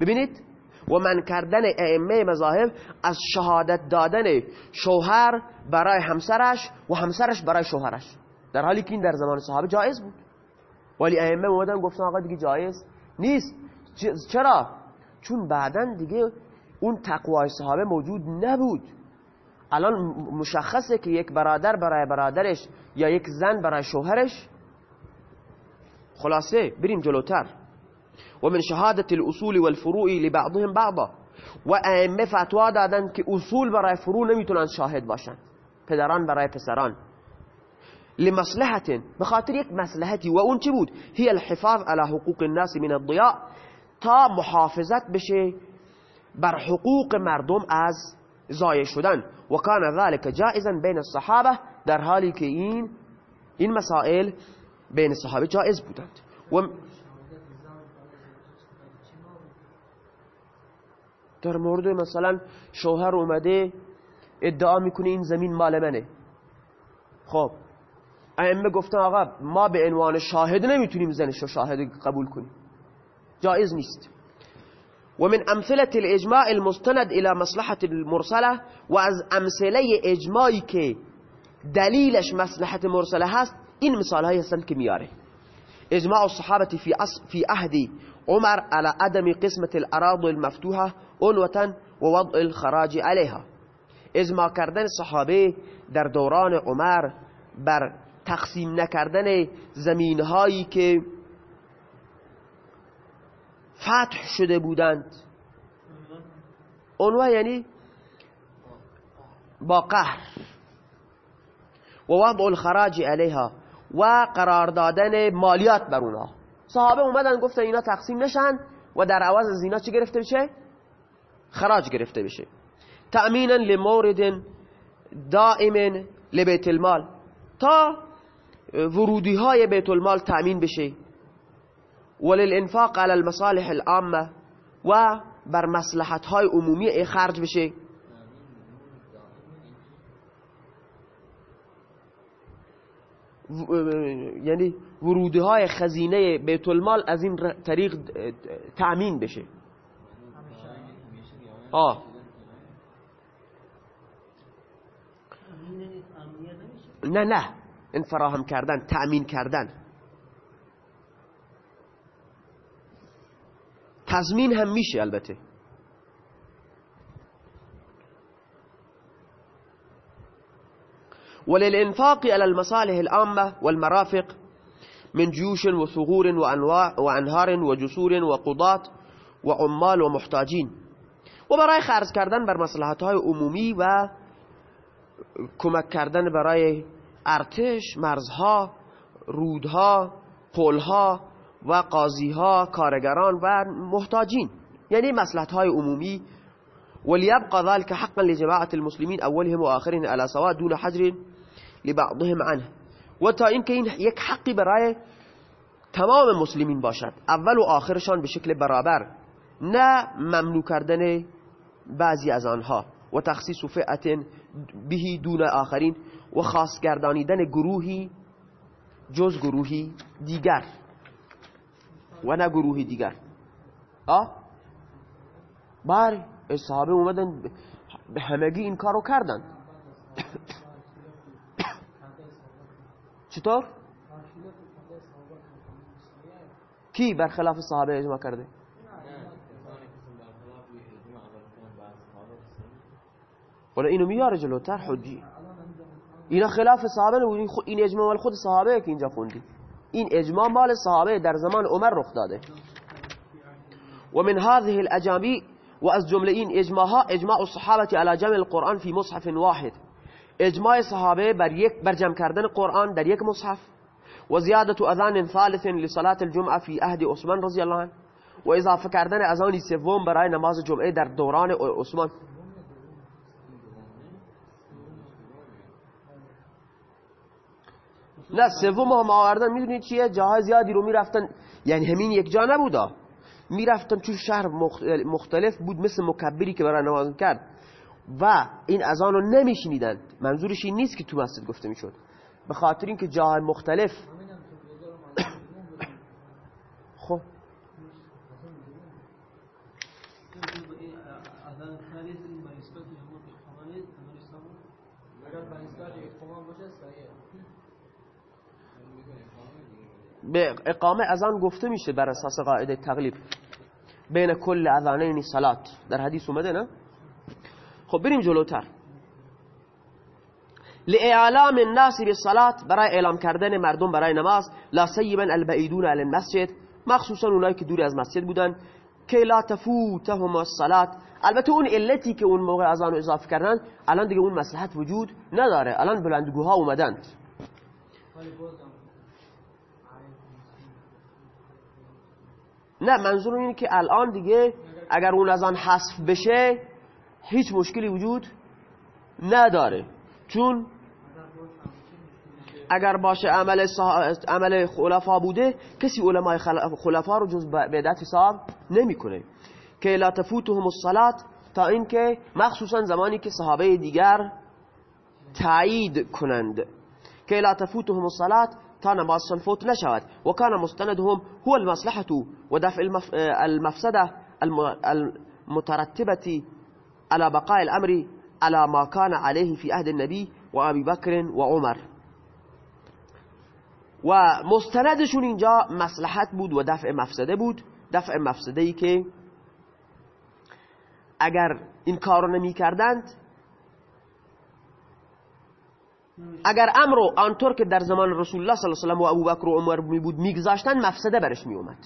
ببینید و من کردن ائمه مذاهب از شهادت دادن شوهر برای همسرش و همسرش برای شوهرش. در حالی که این در زمان صحابه جایز بود. ولی ائمه اومدن گفتن آقا دیگه جایز نیست. چرا؟ چون بعدا دیگه اون تقوای صحابه موجود نبود. الان مشخصه که یک برادر برای برادرش یا یک زن برای شوهرش. خلاصه بریم جلوتر. و من شهادت الأصول والفروع لبعضهم بعضا. و ائمه فتوا دادن که أصول برای فروع نمیتونن شاهد باشن. پدران برای پسران. لمصلحت بخاطر یک مصلحتی و بود؟ الحفاظ على حقوق الناس من الضیاء تا محافظت بشه بر حقوق مردم از زایه شدن. و کان ذلك جائزا بین الصحابة در حالی که این این مسائل بین صحابه جائز بودند. و در مورد مثلا شوهر اومده ادعا می‌کنه این زمین مال منه. خب ائمه گفتن آقا ما به عنوان شاهد نمی‌تونیم زنش رو شاهد قبول کنیم. جائز نیست. و من امثله الاجماع المستند الى مصلحه المرسله و از امثله اجماعی که دلیلش مصلحت مرسله هست این مثال هایی هستند که میاره. اجماع الصحابه في في عهد عمر على عدم قسمة الأراضي المفتوحة عنوة و وضع الخراج عليها. اجماع کردن صحابه در دوران عمر بر تقسیم نکردن زمین هایی که فتح شده بودند. عنوه یعنی با قهر. و وضع الخراج علیها و قرار دادن مالیات بر اونها. صحابه اومدن گفتن اینا تقسیم نشن و در عوض از اینا چی گرفته بشه؟ خراج گرفته بشه تأمینا لمورد دائم لبیت المال. تا ورودی های بیت المال تأمین بشه. وللانفاق على المصالح العامه و بر مصلحت های عمومی خرج بشه. یعنی ورودی های خزینه بیت المال از این طریق تأمین بشه. آه. نه نه. این فراهم کردن تأمین کردن. تضمین هم میشه البته. وللإنفاق على المصالح العامة والمرافق من جيوش وثغور وأنواع وأنهار وجسور وقضاة وعمال ومحتاجين. و برای خرج کردن بر مصلحت های عمومی و کمک کردن برای ارتش، مرزها، رودها، پلها و قاضیها، کارگران و محتاجین. یعنی مصلحت های عمومی. وليبقى ذلك حقا لجماعة المسلمين أولهم وآخرهم على سواء دون حجر لبعضهم عنه. و تا اینکه این یک حقی برای تمام مسلمین باشد. اول و آخرشان به شکل برابر نه ممنوع کردن بعضی از آنها. و تخصیص فئت بهی دون آخرین و خاص گردانیدن گروهی جز گروهی دیگر. و نه گروهی دیگر. آه بله صحابه اومدن به همگی این کارو کردن چطور؟ کی برخلاف صحابه اجماع کرده؟ ولی اینو میاره جلوتر حجی اینا خلاف صحابه نبود این اجماع مال خود صحابه که اینجا خوندی. این اجماع مال صحابه در زمان عمر رخ داده. و من هذه الاجامی و از جمله این اجماع ها اجماع الصحابه على جمع القرآن في مصحف واحد. اجماع صحابه بر یک بر جمع کردن قرآن در یک مصحف و زیادت اذان ثالث لصلاة الجمعه في عهد عثمان رضی الله عنه و اضافه کردن اذانی سوم برای نماز جمعه در دوران عثمان. نه سوم هم آوردن. می‌دونید چیه؟ جاهای زیادی رو می‌رفتن. یعنی همین یک جا نبودا. می‌رفتن چون شهر مختلف بود مثل مکبری که برای نماز کرد. و این اذان رو نمیشنیدن. منظورش این نیست که تو مسجد گفته می‌شد. به خاطر اینکه جاهای مختلف خب. به اقامه اذان گفته میشه بر اساس قاعده تقلیب بین کل اذانین صلات. در حدیث اومده نه؟ خب بریم جلوتر. لاعلام الناس بالصلاه برای اعلام کردن مردم برای نماز لا سیبا البعیدون علی المسجد مخصوصا اونایی که دور از مسجد بودن که لا تفوتهم الصلاه البته اون علتی که اون موقع اذان اضافه کردن الان دیگه اون مصلحت وجود نداره. الان بلندگوها اومدند. نه منظور اینه که الان دیگه اگر اون از آن حذف بشه هیچ مشکلی وجود نداره. چون اگر باشه عمل, عمل خلفا بوده کسی علمای خلفا رو جز بدعت حساب نمی‌کنه. که لا تفوتهم الصلات تا اینکه مخصوصا زمانی که صحابه دیگر تایید کنند. که لا تفوتهم الصلات تا نمازشان فوت نشود. و کان مستندهم هو المصلحة و دفع المفسده المترتبة على بقاء الأمر على ما كان عليه في عهد النبي و ابي بكر و عمر و مستندشون اینجا بود و دفع مفسده بود. دفع مفسده که اگر این کارو نمی کردند اگر امرو آنطور که در زمان رسول الله صلی الله علیه و و ابوبکر و عمر می بود میگذاشتن مفسده برش می اومد.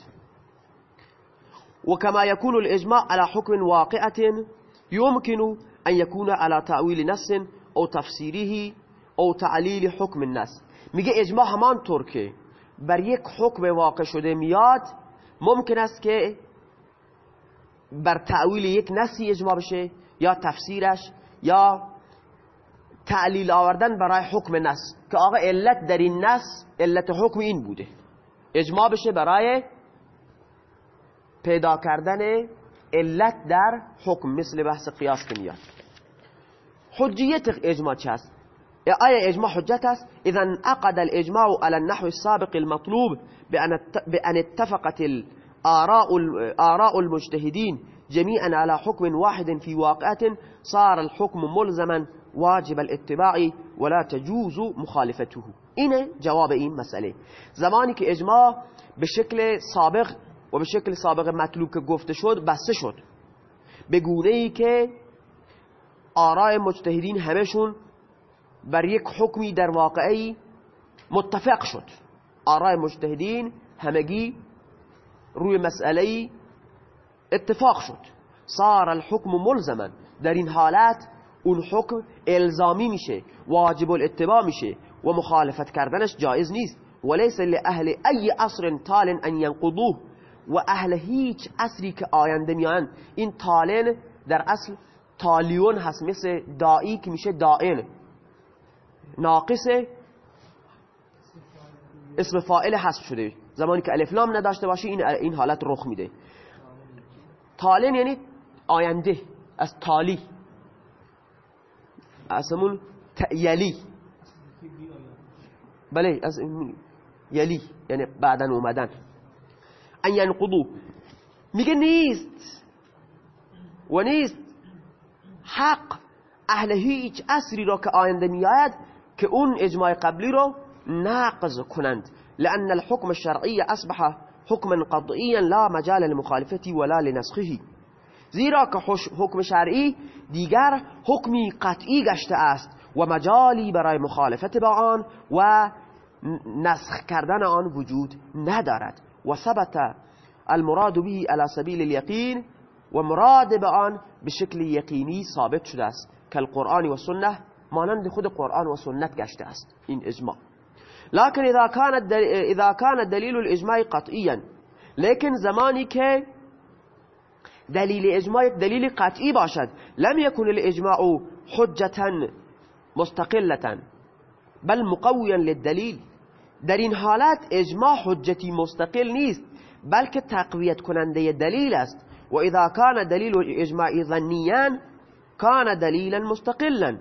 و کما یکون الاجماع على حکم واقعه يمكن ان يكون على تأویل نص او تفسیره او تعلیل حکم النص میگه اجماع همانطور که بر یک حکم واقع شده میاد ممکن است که بر تعویل یک نسی اجماع بشه یا تفسیرش یا تعلیل آوردن برای حکم نس که آقا علت در این نس علت حکم این بوده. اجماع بشه برای پیدا کردن علت در حکم مثل بحث قیاس که میاد حجیت اجماع چه است آیا اجماع حجت است؟ اذا عقد الاجماع على النحو السابق المطلوب بأن اتفقت آراء المجتهدين جميعا على حكم واحد في واقعة صار الحكم ملزما واجب الاتباع ولا تجوز مخالفته. اینه جواب این مسئله. زمانی که اجماع به شکل سابق و به شکل سابق مطلوب که گفته شد بسته شد. به گونه ای که آراء مجتهدین همشون بر یک حکمی در واقعی متفق شد. آراء مجتهدین همگی روی مسئله اتفاق شد. صار الحكم ملزما. در این حالت اون حکم الزامی میشه واجب الاتباع میشه و مخالفت کردنش جایز نیست. وليس لأهل ای عصر تال ان ينقضوه. و اهل هیچ عصری که آینده میان این تالن در اصل تالیون هست مثل دائی که میشه دائن ناقص اسم فائل حذف شده. زمانی که الف نداشته باشه این این حالت رخ میده. تالن یعنی آینده از تالی اسمون یلی. بله از یلی یعنی بعدا اومدن. أن ینقضو میگه نیست و نیست حق أهل را که آینده میآید که اون إجماع قبلی رو ناقض کنند لأن الحكم الشرعي أصبح حكما قضئيا لا مجال لمخالفته ولا لنسخه. زیرا که حکم شرعی دیگر حکمی قطعی گشته است و مجالی برای مخالفت با آن و نسخ کردن آن وجود ندارد. و ثبت المراد به على سبیل الیقین و مراد به آن به شکل یقینی ثابت شده است. که القرآن و سنة مانند خود قرآن و گشته است. این اجماع. لكن اذا كان اذا كان دلیل الاجماع قطعيا لیکن زمانی که دلیل اجماع دلیل قطعی باشد لم يكن الاجماع حجتا مستقلة بل مقویا للدلیل. در این حالت اجماع حجتی مستقل نیست بلکه تقویت کننده دلیل است. و اذا كان دلیل اجماع ظنیان كان دلیلا مستقلا.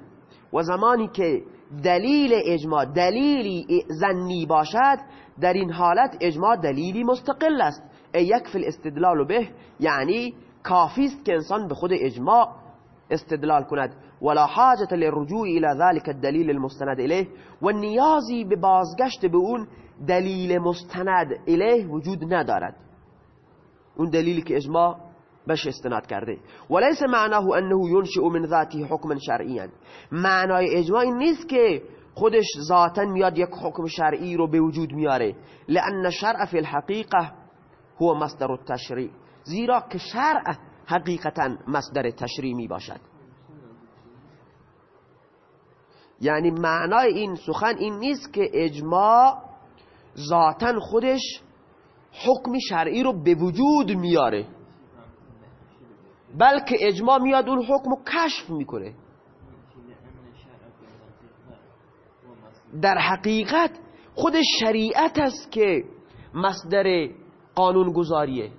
و زمانی که دلیل اجماع دلیلی زنی باشد در این حالت اجماع دلیلی مستقل است. ای یک الاستدلال به یعنی کافی است که انسان به خود اجماع استدلال کند ولا حاجت للرجوع إلى ذلك الدلیل المستند الیه و نیازی به بازگشت به اون دلیل مستند الیه وجود ندارد. اون دلیلی که اجماع بش استناد کرده. وليس معناه أنه ينشئ من ذاته حكما شرعيا. معنای اجماع نیست که خودش ذاتا میاد یک حکم شرعی رو به وجود میاره. لأن شرع فی الحقیقة هو مصدر التشریع. زیرا که شرع حقیقتا مصدر تشریع می باشد یعنی معنای این سخن این نیست که اجماع ذاتا خودش حکم شرعی رو به وجود میاره. بلکه اجماع میاد اون حکم رو کشف می‌کنه. در حقیقت خود شریعت است که مصدر قانون گذاریه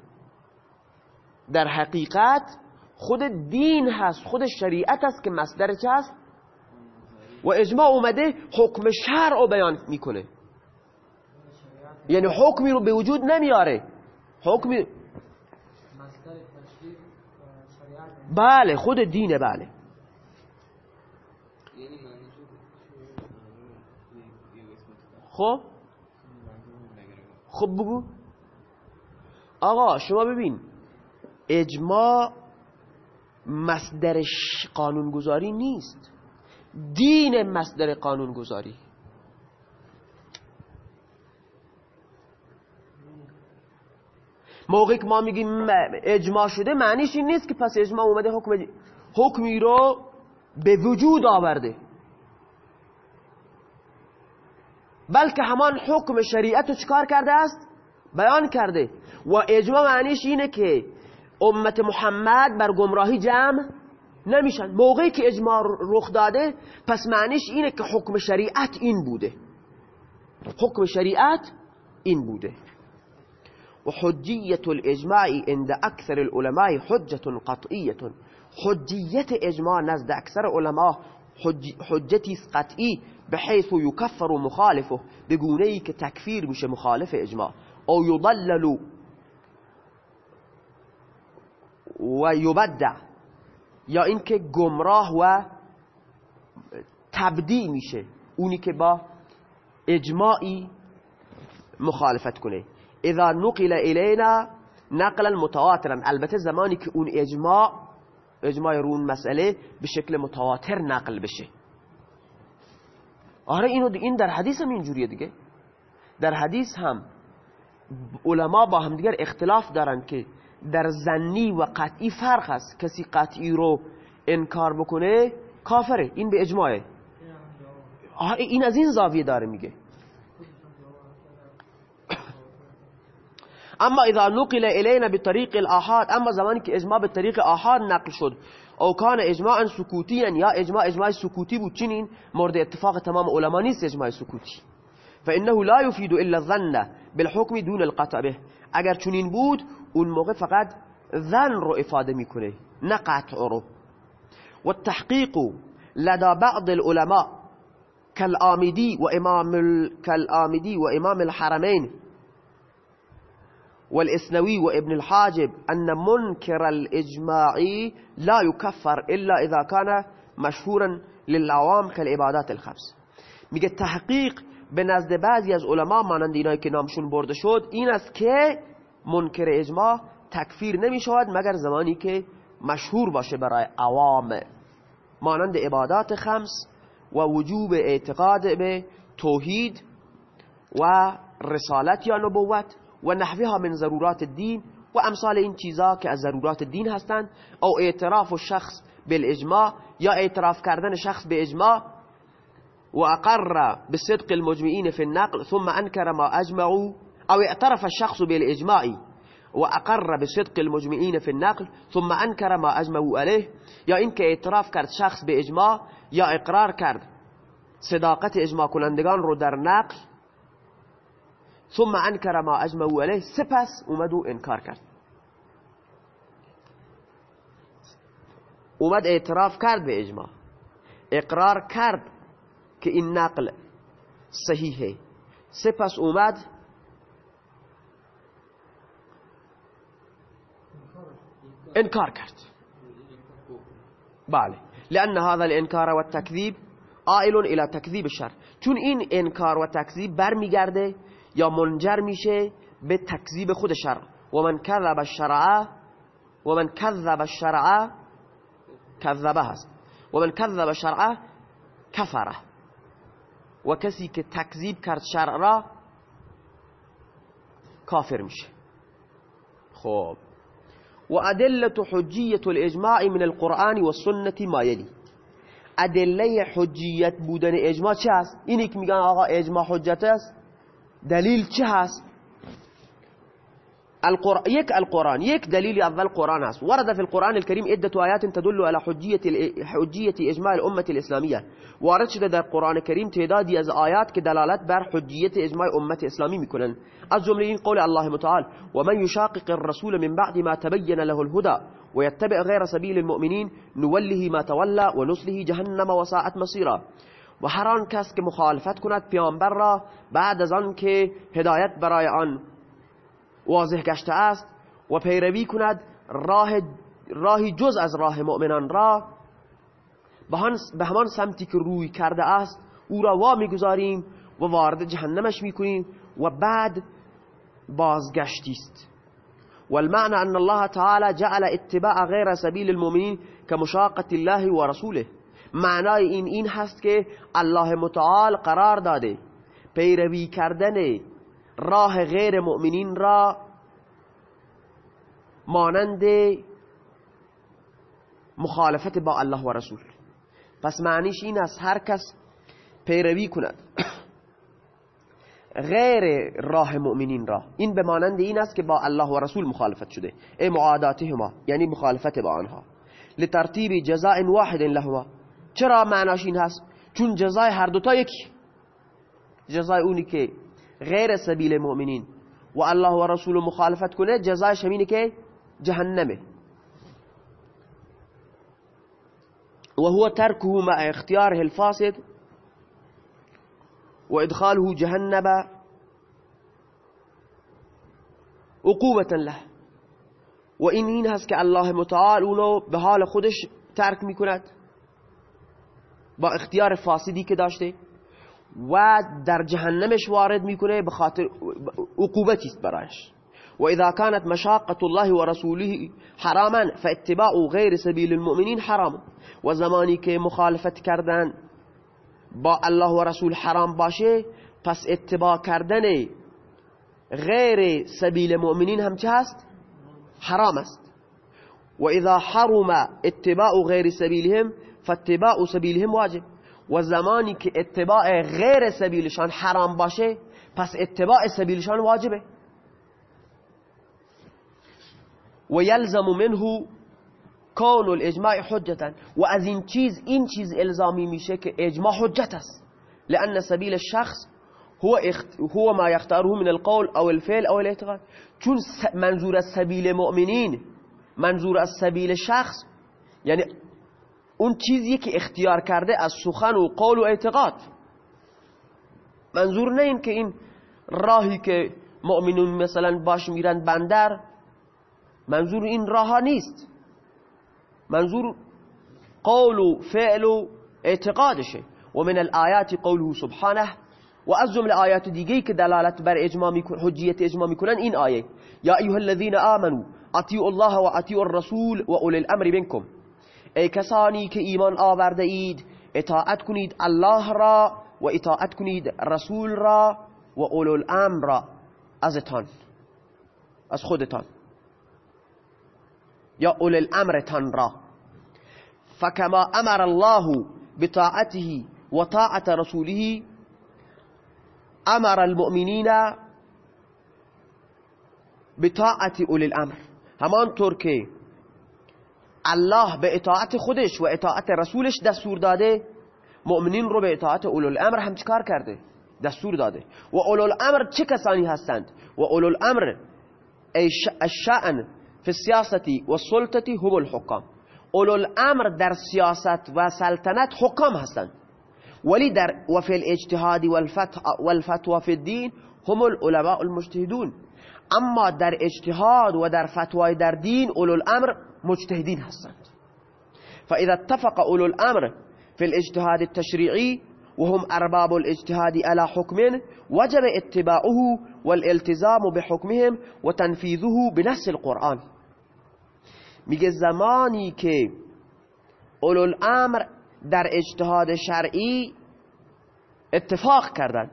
در حقیقت خود دین هست خود شریعت است که مصدر چه هست؟ و اجماع اومده حکم شرع رو بیان می‌کنه. یعنی حکمی رو به وجود نمیاره. حکمی بله خود دینه بله. خب؟ خب بگو. آقا شما ببین. اجماع مصدر قانونگذاری نیست. دین مصدر قانونگذاری. موقعی که ما میگیم اجماع شده معنیش این نیست که پس اجماع اومده حکم حکمی رو به وجود آورده. بلکه همان حکم شریعت رو چکار کرده است؟ بیان کرده. و اجماع معنیش اینه که امت محمد بر گمراهی جمع نمیشن. موقعی که اجماع رخ داده پس معنیش اینه که حکم شریعت این بوده. حکم شریعت این بوده. و حجیت الاجماع عند اکثر العلماء حجت قطعیه حجیت اجماع نزد اکثر علما حجتی قطعی بحيث يكفر مخالفه بگونه ای که تکفیر میشه مخالف اجماع. او یضلل و یبدع یا اینکه گمراه و تبدیع میشه اونی که با اجماعی مخالفت کنه. اذا نقل الینا نقلا متواترا البته زمانی که اون اجماع اجماع رون مسئله به شکل متواتر نقل بشه. آره اینو این در حدیث هم اینجوریه دیگه. در حدیث هم علما با هم دیگر اختلاف دارن که در زنی و قطعی فرق هست کسی قطعی رو انکار بکنه کافره. این به اجماعه. این از این زاویه داره میگه. اما اذا نقل الینا بطریق الاحاد اما زمانی که اجماع به طریق احاد نقل شد او کان اجماعا سکوتی یا اجماع اجماع سکوتی بود چنین مورد اتفاق تمام علما نیست اجماع سکوتی. فانه لا يفيد الا الظن بالحكم دون القطع به. اگر چنین بود اون موقع فقط ظن رو افاده میکنه نه قطع رو. والتحقيق لدى بعض العلماء كالآمدي وإمام, كالآمدي وإمام الحرمين. والإسنوي وابن الحاجب أن منكر الإجماع لا يكفر إلا إذا كان مشهورا للعوام كالعبادات الخمس. میگه تحقیق به نزد بعضی از علما مانند اینایی که نامشون برده شد این است که منکر اجماع تکفیر نمی شود مگر زمانی که مشهور باشه برای عوام مانند عبادات خمس و وجوب اعتقاد به توحید و رسالت یا نبوت و نحوها من ضرورات الدین و امثال این چیزا که از ضرورات دین هستند او اعتراف شخص بالاجماع یا اعتراف کردن شخص به اجماع و اقر بصدق المجمعین في النقل ثم انكر ما اجمعوا أو اعترف الشخص بالإجماع وأقر بصدق المجمعين في النقل ثم أنكر ما أجمعوا عليه یا اینکه اعتراف کرد شخص به اجماع یا إقرار کرد صداقت إجماع کنندگان رو در نقل ثم انکر ما أجمعوا علیه سپس اومد و انکار کرد اومد اعتراف کرد به اجماع إقرار که این نقل صحیحه سپس اومد انکار کرد بله. لأن هذا الانکار و التکذیب آئل الى تکذیب الشر. چون این انکار و تکذیب برمیگرده یا منجر میشه به تکذیب خود شرع و من کذب الشرع و من کذب الشرع کذبه هست. و من کذب الشرع کفره و کسی که تکذیب کرد شرع را کافر میشه. خب. و ادلت حجیت الإجماع من القرآن و سنت ما یلی أدلة حجیت بودن إجماع چه هست اینی که آقا إجماع حجت است دلیل چه هست القرآن یک القرآن یک دلیل اول قرآن است ورد في القرآن الكريم عدة آيات تدل على حجية حجية إجماع الأمة الإسلامية. وارد شدة در قرآن کریم تعدادی از آیات که دلالت بر حجیت إجماع امت اسلامی میکنن. از قول الله متعال ومن يشاقق الرسول من بعد ما تبين له الهدى ويتبع غير سبيل المؤمنين نوله ما تولى ونصله جهنم وساعت مصيرا. و هر آن کس که مخالفت کند پیامبر را بعد از آن که هدایت برای آن واضح گشته است و پیروی کند راه راهی جز از راه مؤمنان را. به همان سمتی که روی کرده است او را وا می‌گذاریم و وارد جهنمش می‌کنیم و بعد بازگشتی است. والمعنى أن الله تعالى جعل اتباع غیر سبیل المؤمنین كمشاقة الله ورسوله معنای این این هست که الله متعال قرار داده. پیروی کردن راه غیر مؤمنین را مانند مخالفت با الله و رسول. پس معنیش این است هر کس پیروی کند غیر راه مؤمنین را. این به مانند این است که با الله و رسول مخالفت شده. ای معاداتهما یعنی مخالفت با آنها. لترتیب جزاء واحد لهما. چرا معناش این هست؟ چون جزای هر دوتا یکی. جزای اونی که غیر سبیل مؤمنین. و الله و رسول مخالفت کنه جزایش همینه که جهنمه. وهو تركه مع اختياره الفاسد وإدخاله جهنم عقوبة له. و این این هست که الله متعال اونو به حال خودش ترک می‌کند. با اختیار فاسدی که داشته. و در جهنمش وارد میکنه به خاطر عقوبتی است برایش. و اذا كانت مشاقة الله ورسوله حراما فاتباع غیر سبیل المؤمنین حرام. و زمانی که مخالفت کردن با الله و رسول حرام باشه پس اتباع کردن غیر سبیل مؤمنین هم چه هست؟ حرام است. و اذا حرم اتباع غیر سبیلهم فاتباع سبیلهم واجب. و زمانی که اتباع غیر سبیلشان حرام باشه پس اتباع سبیلشان واجبه. و یلزم منه کون الاجماع حجتا. و از این چیز این چیز الزامی میشه که اجماع حجت است. لأن سبیل الشخص هو هو ما يختاره من القول او الفعل او الاعتقاد. چون منظور از سبیل مؤمنین منظور از سبیل شخص یعنی اون چیزی که اختیار کرده از سخن و قول و اعتقاد. منظور نه این که این راهی که مؤمنون مثلا باش میرن بندر منظور این راه نیست. منظور قول و فعل و اعتقادشه. و من الآیات قوله سبحانه و از جمله آیات دیگه که دلالت بر اجماع حجیت اجماع می‌کنن این آیه. یا ایها الذين آمنوا اطیعوا الله و اطیعوا الرسول و اولی الامر منكم ای کسانی که ایمان آورده اید اطاعت کنید الله را و اطاعت کنید رسول را و اولو الامر را. ازتان. از خودتان. یا اول الامر تان را. فكما امر الله بطاعته وطاعة رسوله امر المؤمنین بطاعة اول الامر همانطور که الله به اطاعت خودش و اطاعت رسولش دستور داده. مؤمنین رو به اطاعت اولو الامر هم چکار کرده؟ دستور داده. و اولو الامر چه کسانی هستند؟ و اولو الامر الشأن فی السیاستی و سلطتی هم الحکام. اولو الامر در سیاست و سلطنت حکام هستند. ولی در و فی الاجتهاد والفتوى فی الدین هم العلماء المجتهدون. اما در اجتهاد و در فتوای در دین اولو الامر مجتهدين هستند فإذا اتفق أولو الأمر في الاجتهاد التشريعي وهم أرباب الاجتهاد على حكم وجب اتباعه والالتزام بحكمهم وتنفيذه بنفس القرآن. میگه زمانی که أولو الأمر در اجتهاد شرعی اتفاق کردند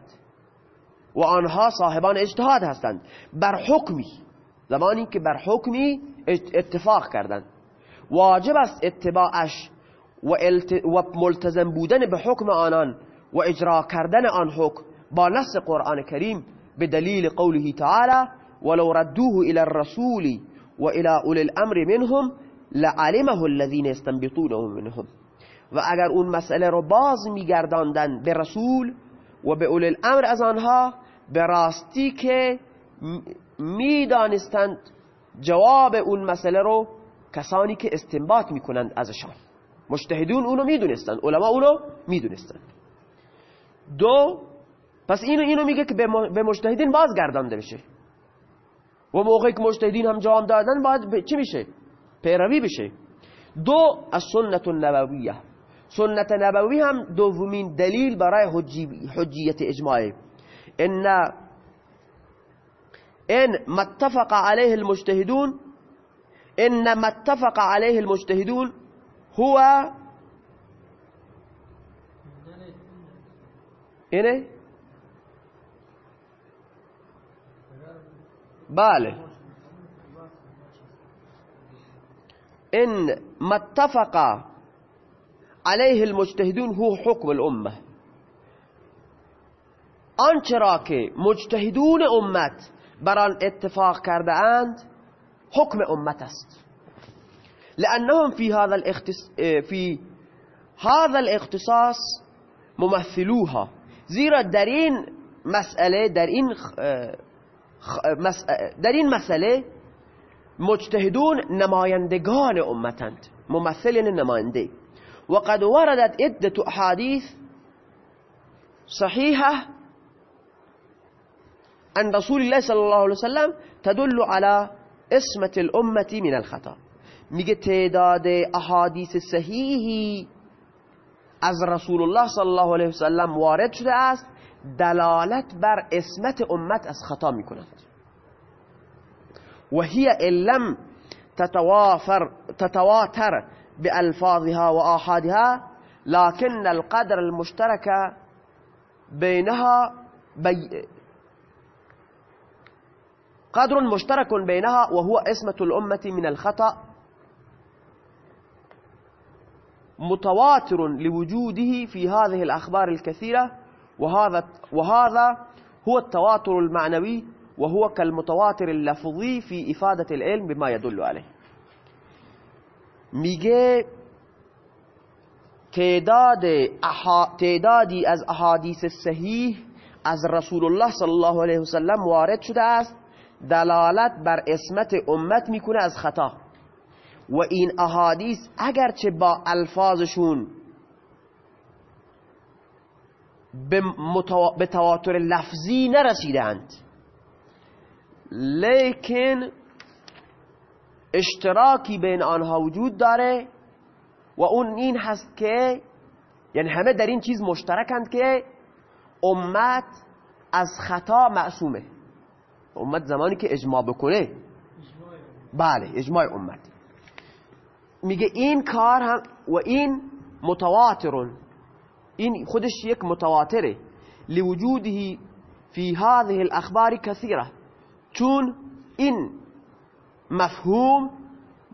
و آنها صاحبان اجتهاد هستند. بر حکمی زمانی که بر حکمی اتفاق کردند واجب است اتباعش و, و ملتزم بودن به حکم آنان و اجرا کردن آن حکم با نص قرآن کریم به دلیل قوله تعالی ولو ردوه الى الرسول و الى اول الامر منهم لعلمه الذين يستنبطونه منهم. و اگر اون مسئله رو باز میگرداندن به رسول و به اول الامر از آنها به راستی که می‌دانستند جواب اون مسئله رو کسانی که استنباط می‌کنند ازشان. مجتهدون اونو می‌دونستند علما اونو می‌دونستند دو پس اینو اینو میگه که به مجتهدین بازگردانده بشه. و موقعی که مجتهدین هم جواب دادن باید چی میشه پیروی بشه. دو از سنت النبویه. سنت نبوی هم دومین دلیل برای حجیت اجماعه. ان إن ما اتفق عليه المجتهدون إن ما اتفق عليه المجتهدون هو إنه بالغ. إن ما اتفق عليه المجتهدون هو حكم الأمة. آنچه را که مجتهدون امت بران اتفاق کرده آند حکم امت است لأنهم في هذا الاختص... في هذا الاختصاص ممثلوها. زیرا در این مسئله در این در این مسئله مجتهدون نمایندگان أمتند. ممثل نماینده وقد وردت عدة أحاديث صحيحة عن رسول الله صلى الله عليه وسلم تدل على اسمة الأمة من الخطأ. میگه تعداد احادیث صحیحی از رسول الله صلی الله علیه وسلم وارد شده است دلالت بر اسمت امت از خطا میکند. و هی لم تتوافر تتواتر بألفاظها وآحادها لكن القدر المشترك بينها بي قدر مشترك بينها وهو اسمة الأمة من الخطأ متواتر لوجوده في هذه الأخبار الكثيرة وهذا, وهذا هو التواتر المعنوي وهو كالمتواتر اللفظي في إفادة العلم بما يدل عليه. میگه تعداد تعدادی از احادیث صحیح از رسول الله صلی الله علیه وسلم وارد شده است. دلالت بر اسمت امت می‌کنه از خطا. و این احادیث اگرچه با الفاظشون به تواتر لفظی نرسیدند لیکن اشتراکی بین آنها وجود داره و اون این هست که یعنی همه در این چیز مشترکند که امت از خطا معصومه. امت زمانی که اجماع بکنه. بله اجماع امت. میگه این کار هم و این متواترون. این خودش یک متواتره. لوجوده فی هذه الاخبار کثیره. چون این مفهوم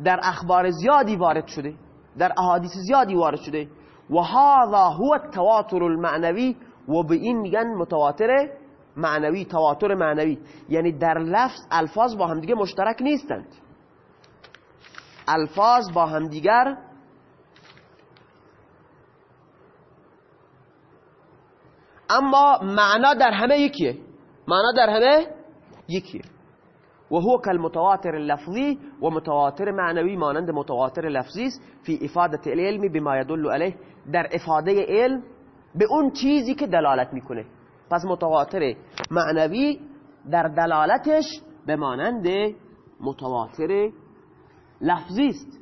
در اخبار زیادی وارد شده در احادیث زیادی وارد شده. و هذا هو التواتر المعنوی و به این میگن متواتر معنوی تواتر معنوی. یعنی در لفظ الفاظ با همدیگه مشترک نیستند. الفاظ با همدیگر اما معنا در همه یکیه. معنا در همه یکیه. وهو كالمتواتر اللفظي ومتواتر معنوي مانند متواتر لفظی في افاده العلم بما يدل عليه در افاده علم به اون چیزی که دلالت می‌کنه. پس متواتر معنوی در دلالتش به مانند متواتر لفظی است.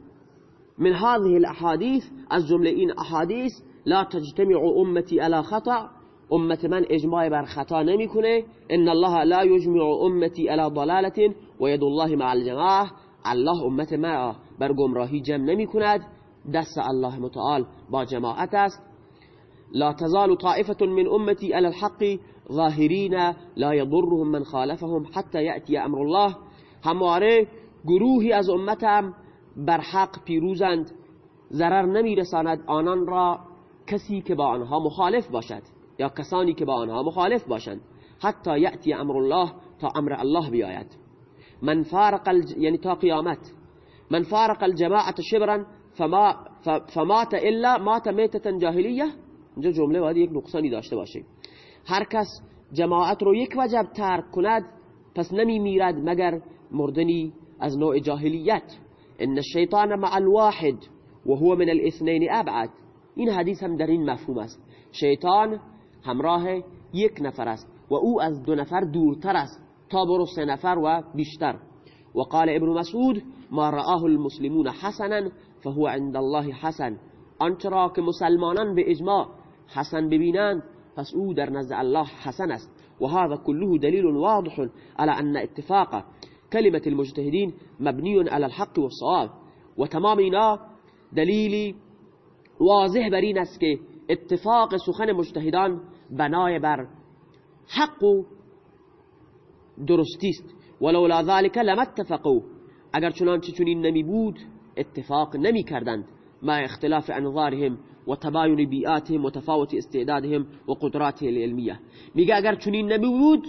من هذه الاحاديث از جمله این احادیث لا تجتمع امتی على خطأ امت من اجماع بر خطا نمی‌کنه. ان الله لا یجمع امتی على ضلاله و ید الله مع الجماعه. الله امت ما بر گمراهی جمع نمی کند دست الله متعال با جماعت است. لا تزال طائفة من امتی على الحق ظاهرین لا يضرهم من خالفهم حتى يأتي أمر الله. همواره گروهی از امتم بر حق پیروزند. ضرر نمیرساند آنان را کسی که با آنها مخالف باشد یا کسانی که با آنها مخالف باشند. حتی یأتی أمر الله تا أمر الله بیاید. من فارق الج... یعنی تا قیامت. من فارق الجماعة شبرا فما فمات إلا مات میتة جاهلیه اینجا جمله باید یک نقصانی داشته باشه. هر کس جماعت رو یک وجب ترک کند پس نمی میرد مگر مردنی از نوع جاهلیت. ان الشیطان مع الواحد وهو من الاثنين ابعد. این حدیث هم در این مفهوم است. شیطان همراه یک نفر است و او از دو نفر دورتر است تا برو سه نفر و بیشتر. وقال ابن مسعود ما رآه المسلمون حسنا فهو عند الله حسن. آنچه که مسلمانان به اجماع حسن ببینند پس أو در نزد الله حسن است. و هذا كله دلیل واضح على ان اتفاق كلمة المجتهدين مبني على الحق والصواب و تمام اینا دلیلی واضح بر این است که اتفاق سخن مجتهدان بنای بر حق و درستی است. ولولا ذلك لم اتفقوا. اگر چنانچه چنین نمی بود اتفاق نمی کردند. ما اختلاف انظارهم و تباین بیاتهم و تفاوت استعدادهم و قدرات العلمیه میگه اگر چنین نمی بود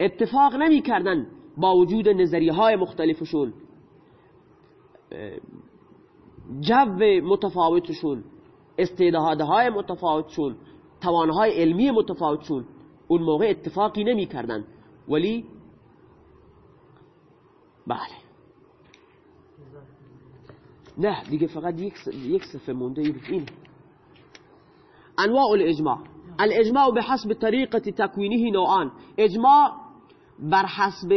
اتفاق نمی کردند با وجود نظریه های مختلفشون جو متفاوتشون استعدادهای متفاوتشون توانهای علمی متفاوتشون اون موقع اتفاقی نمی کردن ولی بله. نه دیگه فقط صفحه مونده این. انواع الاجماع. الاجماع بحسب طریقة تکوینه نوعان. اجماع بر حسب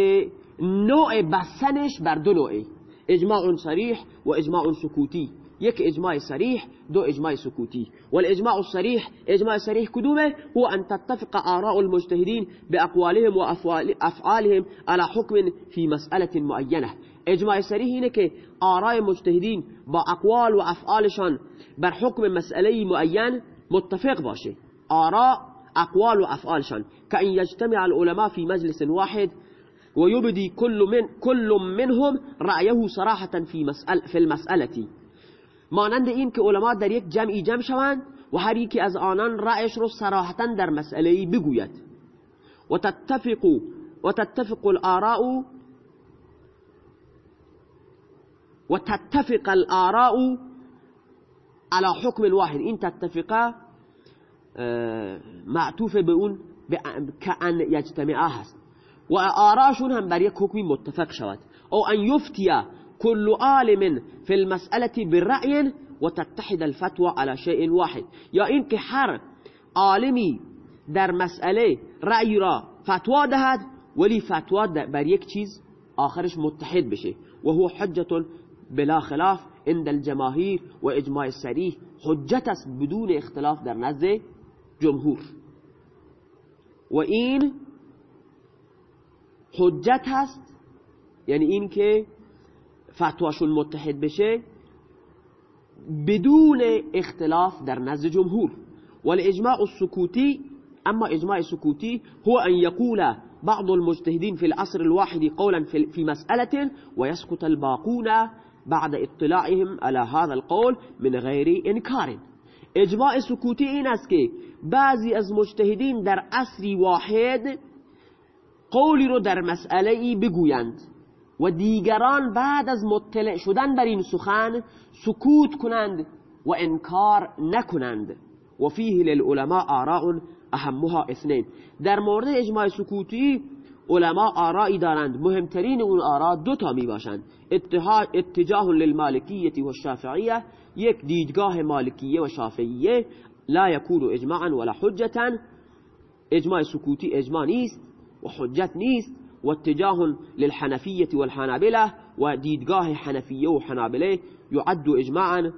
نوع بسنش بر دو نوعی اجماع صریح و اجماع سکوتی. یک اجماع صریح دو اجماع سکوتی. والاجماع الصريح اجماع صریح کدومه؟ هو ان تتفق آراء المجتهدين بأقوالهم وافعالهم على حكم في مسألة معينه اجماع صریح اینه که آراء مجتهدین با اقوال و افعالشان بر حکم مسئله معین متفق باشه. آراء اقوال و افعالشان. كأن يجتمع العلماء في مجلس واحد ويبدي كل من كل منهم رأيه صراحة في مسألة في المسألة مانند این که علما در یک جمعی جمع شوند و هر یکی از آنان رأیش رو صراحتا در مسئله بگوید. و تتفق و تتفق الآراء و تتفق الآراء على حكم واحد این تتفق معطوف به اون کأن یجتمعه هست و آراشون هم بر متفق شود أو أن یفتیه كل عالم في المسألة بالرأي وتتحد الفتوى على شيء واحد. یا این که هر عالمی در مسئله رأی را فتوا دهد ولی فتوا بر یک آخرش متحد بشه. و هو حجة بلا خلاف عند الجماهیر و اجماع سریح حجت است بدون اختلاف در نزد جمهور. و این حجت هست یعنی این که فتواشون متحد بشه بدون اختلاف در نزد جمهور. والاجماع السكوتي اما اجماع سكوتي هو ان يقول بعض المجتهدين في العصر الواحد قولا في مسألة ويسكت الباقون بعد اطلاعهم على هذا القول من غير انكار اجماع سکوتی این است که بعضی از مجتهدین در عصری واحد قولی رو در مسئله ای بگویند و دیگران بعد از مطلع شدن بر این سخن سکوت کنند و انکار نکنند. و فیه للعلماء آراء اهمها اثنین. در مورد اجماع سکوتی علما آرائی دارند. مهمترین اون آرا دو تا می باشند. اتجاه للمالکیه و شافعیه یک دیدگاه مالکیه و شافعیه. لا یکون اجماعا ولا حجتا. اجماع سکوتی اجماع نیست و حجت نیست. و اتجاه للحنفیه والحنابله و دیدگاه حنفیه و حنابله یعد اجماعا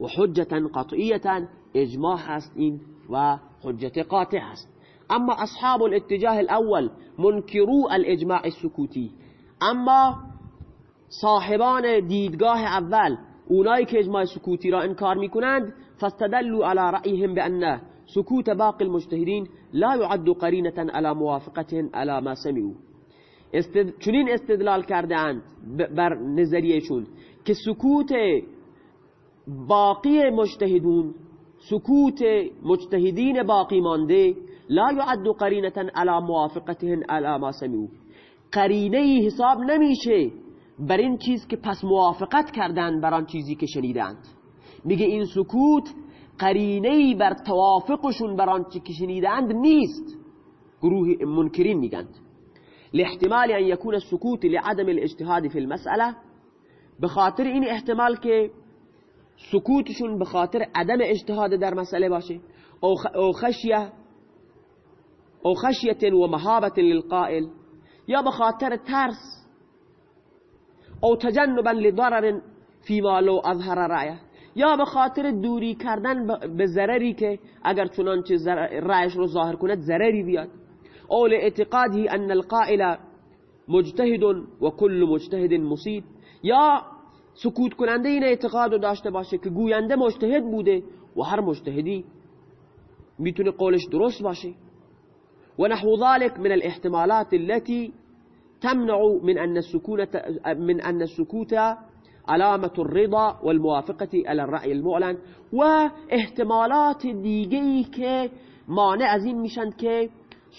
و حجتا قطعیتا. اجماع هست این و حجت قاطع هست. أما أصحاب الاتجاه الأول منكرو الإجماع السكوتي. أما صاحبان دیدگاه اول اونایی که اجماع سکوتی را انکار میکنند فاستدلوا على رأيهم بأن سكوت باقي المجتهدين لا يعد قرينة على موافقتهم على ما سمعوا. استد... چنین استدلال کرده اند بر نظریهشون که سکوت باقی مجتهدون سکوت مجتهدین باقی مانده لا يعد قرينة على موافقتهم على ما سمعوا. قرینه حساب نمیشه بر این چیز که پس موافقت کردن بر آن چیزی که شنیدند. میگه این سکوت قرینه بر توافقشون بر آن چیزی که شنیدند نیست. گروه منکرین میگند. لاحتمال ان يكون السكوت لعدم الاجتهاد في المسألة. بخاطر این احتمال که سکوتشون به خاطر عدم اجتهاد در مسئله باشه. أو خشیه أو خشیت و مهابت للقائل یا به خاطر ترس أو تجنبا لضرر فيما لو أظهر رأيه. یا به خاطر دوری کردن به ضرری که اگر چنانچه رأیش رو ظاهر کند ضرری بیاد. أو لاعتقاده أن القائل مجتهد و كل مجتهد مصيب یا سکوت کننده این اعتقاد رو داشته باشه که گوینده مجتهد بوده و هر مجتهدی میتونه قولش درست باشه. و نحو ذلك من الاحتمالات التي تمنع من أن السكونة من أن السكوت علامة الرضا والموافقة على الرأي المعلن و احتمالات دیگه‌ای که مانع از این میشن که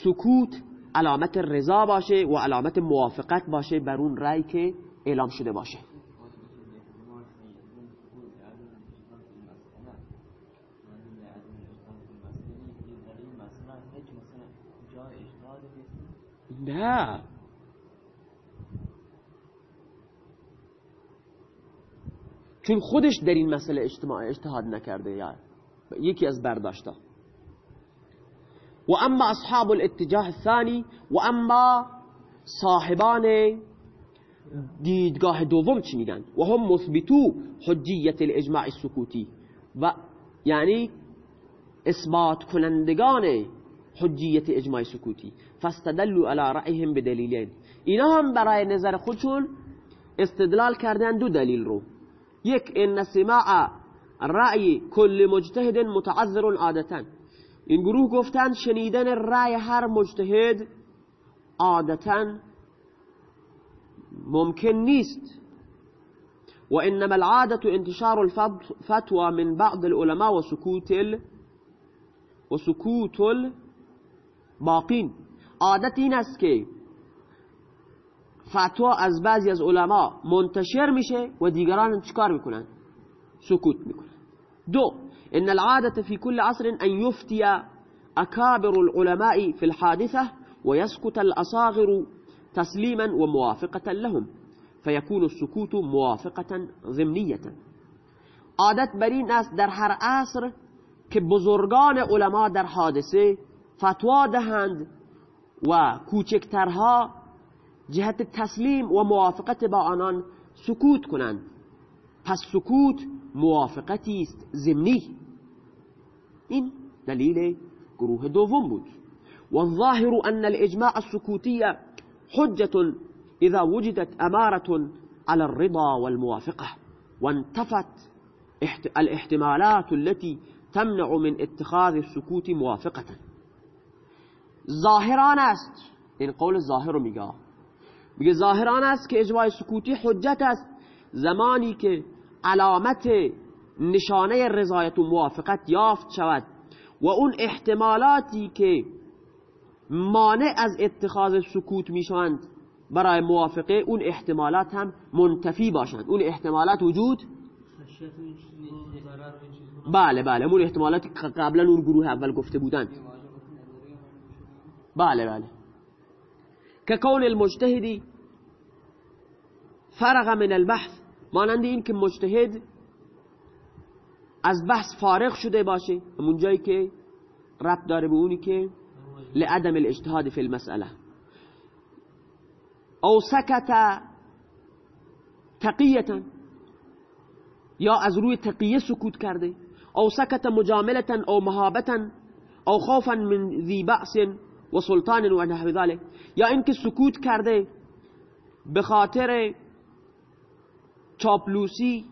سکوت علامت رضا باشه و علامت موافقت باشه بر اون اعلام شده باشه. نه. چون خودش در این مسئله اجتماع اجتهاد نکرده یا یکی از برداشتا. و اما اصحاب الاتجاه الثاني و اما صاحبان دیدگاه دوم چی میگن؟ و هم مثبتو حجیت الاجماع السکوتی. و یعنی اثبات کنندگان حجیت إجماع سکوتی فاستدلوا على رأيهم بدلیلین اینا هم برای نظر خودشون استدلال کردن دو دلیل رو. یک إن سماع رأی کل مجتهد متعذر عادتا. این گروه گفتن شنیدن رأی هر مجتهد عادتا ممکن نیست. وإنما العادة انتشار الفتوى من بعض العلماء وسكوت ال وسكوت الباقين عادت این است که فتوا از بعضی از علما منتشر میشه و دیگران چکار میکنن؟ سکوت میکنن. دو ان العادة في كل عصر ان يفتي اكابر العلماء في الحادثة ويسكت الاصاغر تسليما وموافقة لهم. فيكون السكوت موافقة ضمنية عادت بر این است در هر عصر که بزرگان علما در حادثه فتوا دهند و کوچکترها جهت تسلیم و موافقت با آنان سکوت کنند. پس سکوت موافقتی است ضمنی. این دلیل گروه دوم بود. والظاهر أن الإجماع السكوتي حجة إذا وجدت أمارة على الرضا والموافقة وانتفت الاحتمالات التي تمنع من اتخاذ السكوت موافقة. ظاهران است. این قول ظاهر رو میگه. میگه ظاهران است که اجماع سکوتی حجت است. زمانی که علامت نشانه رضایت و موافقت یافت شود و اون احتمالاتی که مانع از اتخاذ سکوت می‌شوند برای موافقه اون احتمالات هم منتفی باشند. اون احتمالات وجود؟ بله بله. اون احتمالاتی که قبلا اون گروه اول گفته بودند بله بله. ككون المجتهد فرغ من البحث مانند این که مجتهد از بحث فارغ شده باشه همون جایی که رب داره به اونی که لعدم الاجتهاد في المسألة او سكت تقیتا یا از روی تقیه سکوت کرده. او سکت مجاملتا او مهابتا او خوفا من ذی بأس. و سلطان و نحو ذلك یا اینکه سکوت کرده به خاطر چاپلوسی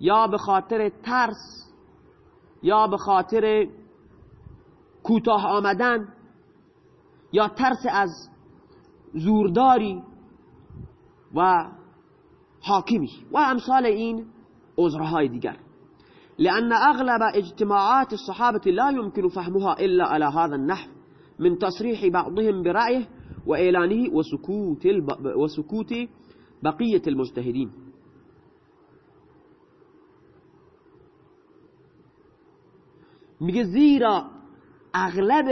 یا به خاطر ترس یا به خاطر کوتاه آمدن یا ترس از زورداری و حاکمی. و امثال این عذرهای دیگر. لأن أغلب اجتماعات الصحابة لا يمكن فهمها إلا على هذا النحو. من تصريح بعضهم برأيه وإعلانه وسكوت. وسكوت بقية المجتهدين میگه زیرا اغلب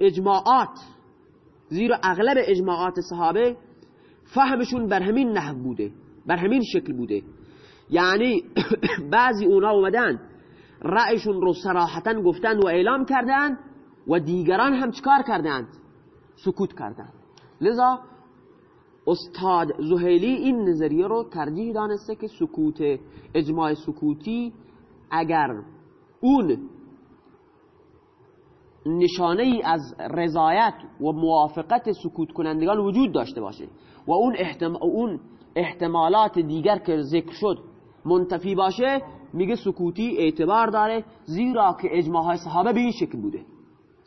اجماعات زیرا اغلب اجماعات صحابه فهمشون بر همین نحو بوده بر همین شکل بوده یعنی بعضی اونا اومدن رأیشون رو صراحتا گفتن و اعلام کردن و دیگران هم چکار کردند؟ سکوت کردند. لذا استاد زهیلی این نظریه رو ترجیح دانسته که سکوت اجماع سکوتی اگر اون نشانه ای از رضایت و موافقت سکوت کنندگان وجود داشته باشه و اون, اون احتمالات دیگر که ذکر شد منتفی باشه میگه سکوتی اعتبار داره زیرا که اجماع صحابه به این شکل بوده.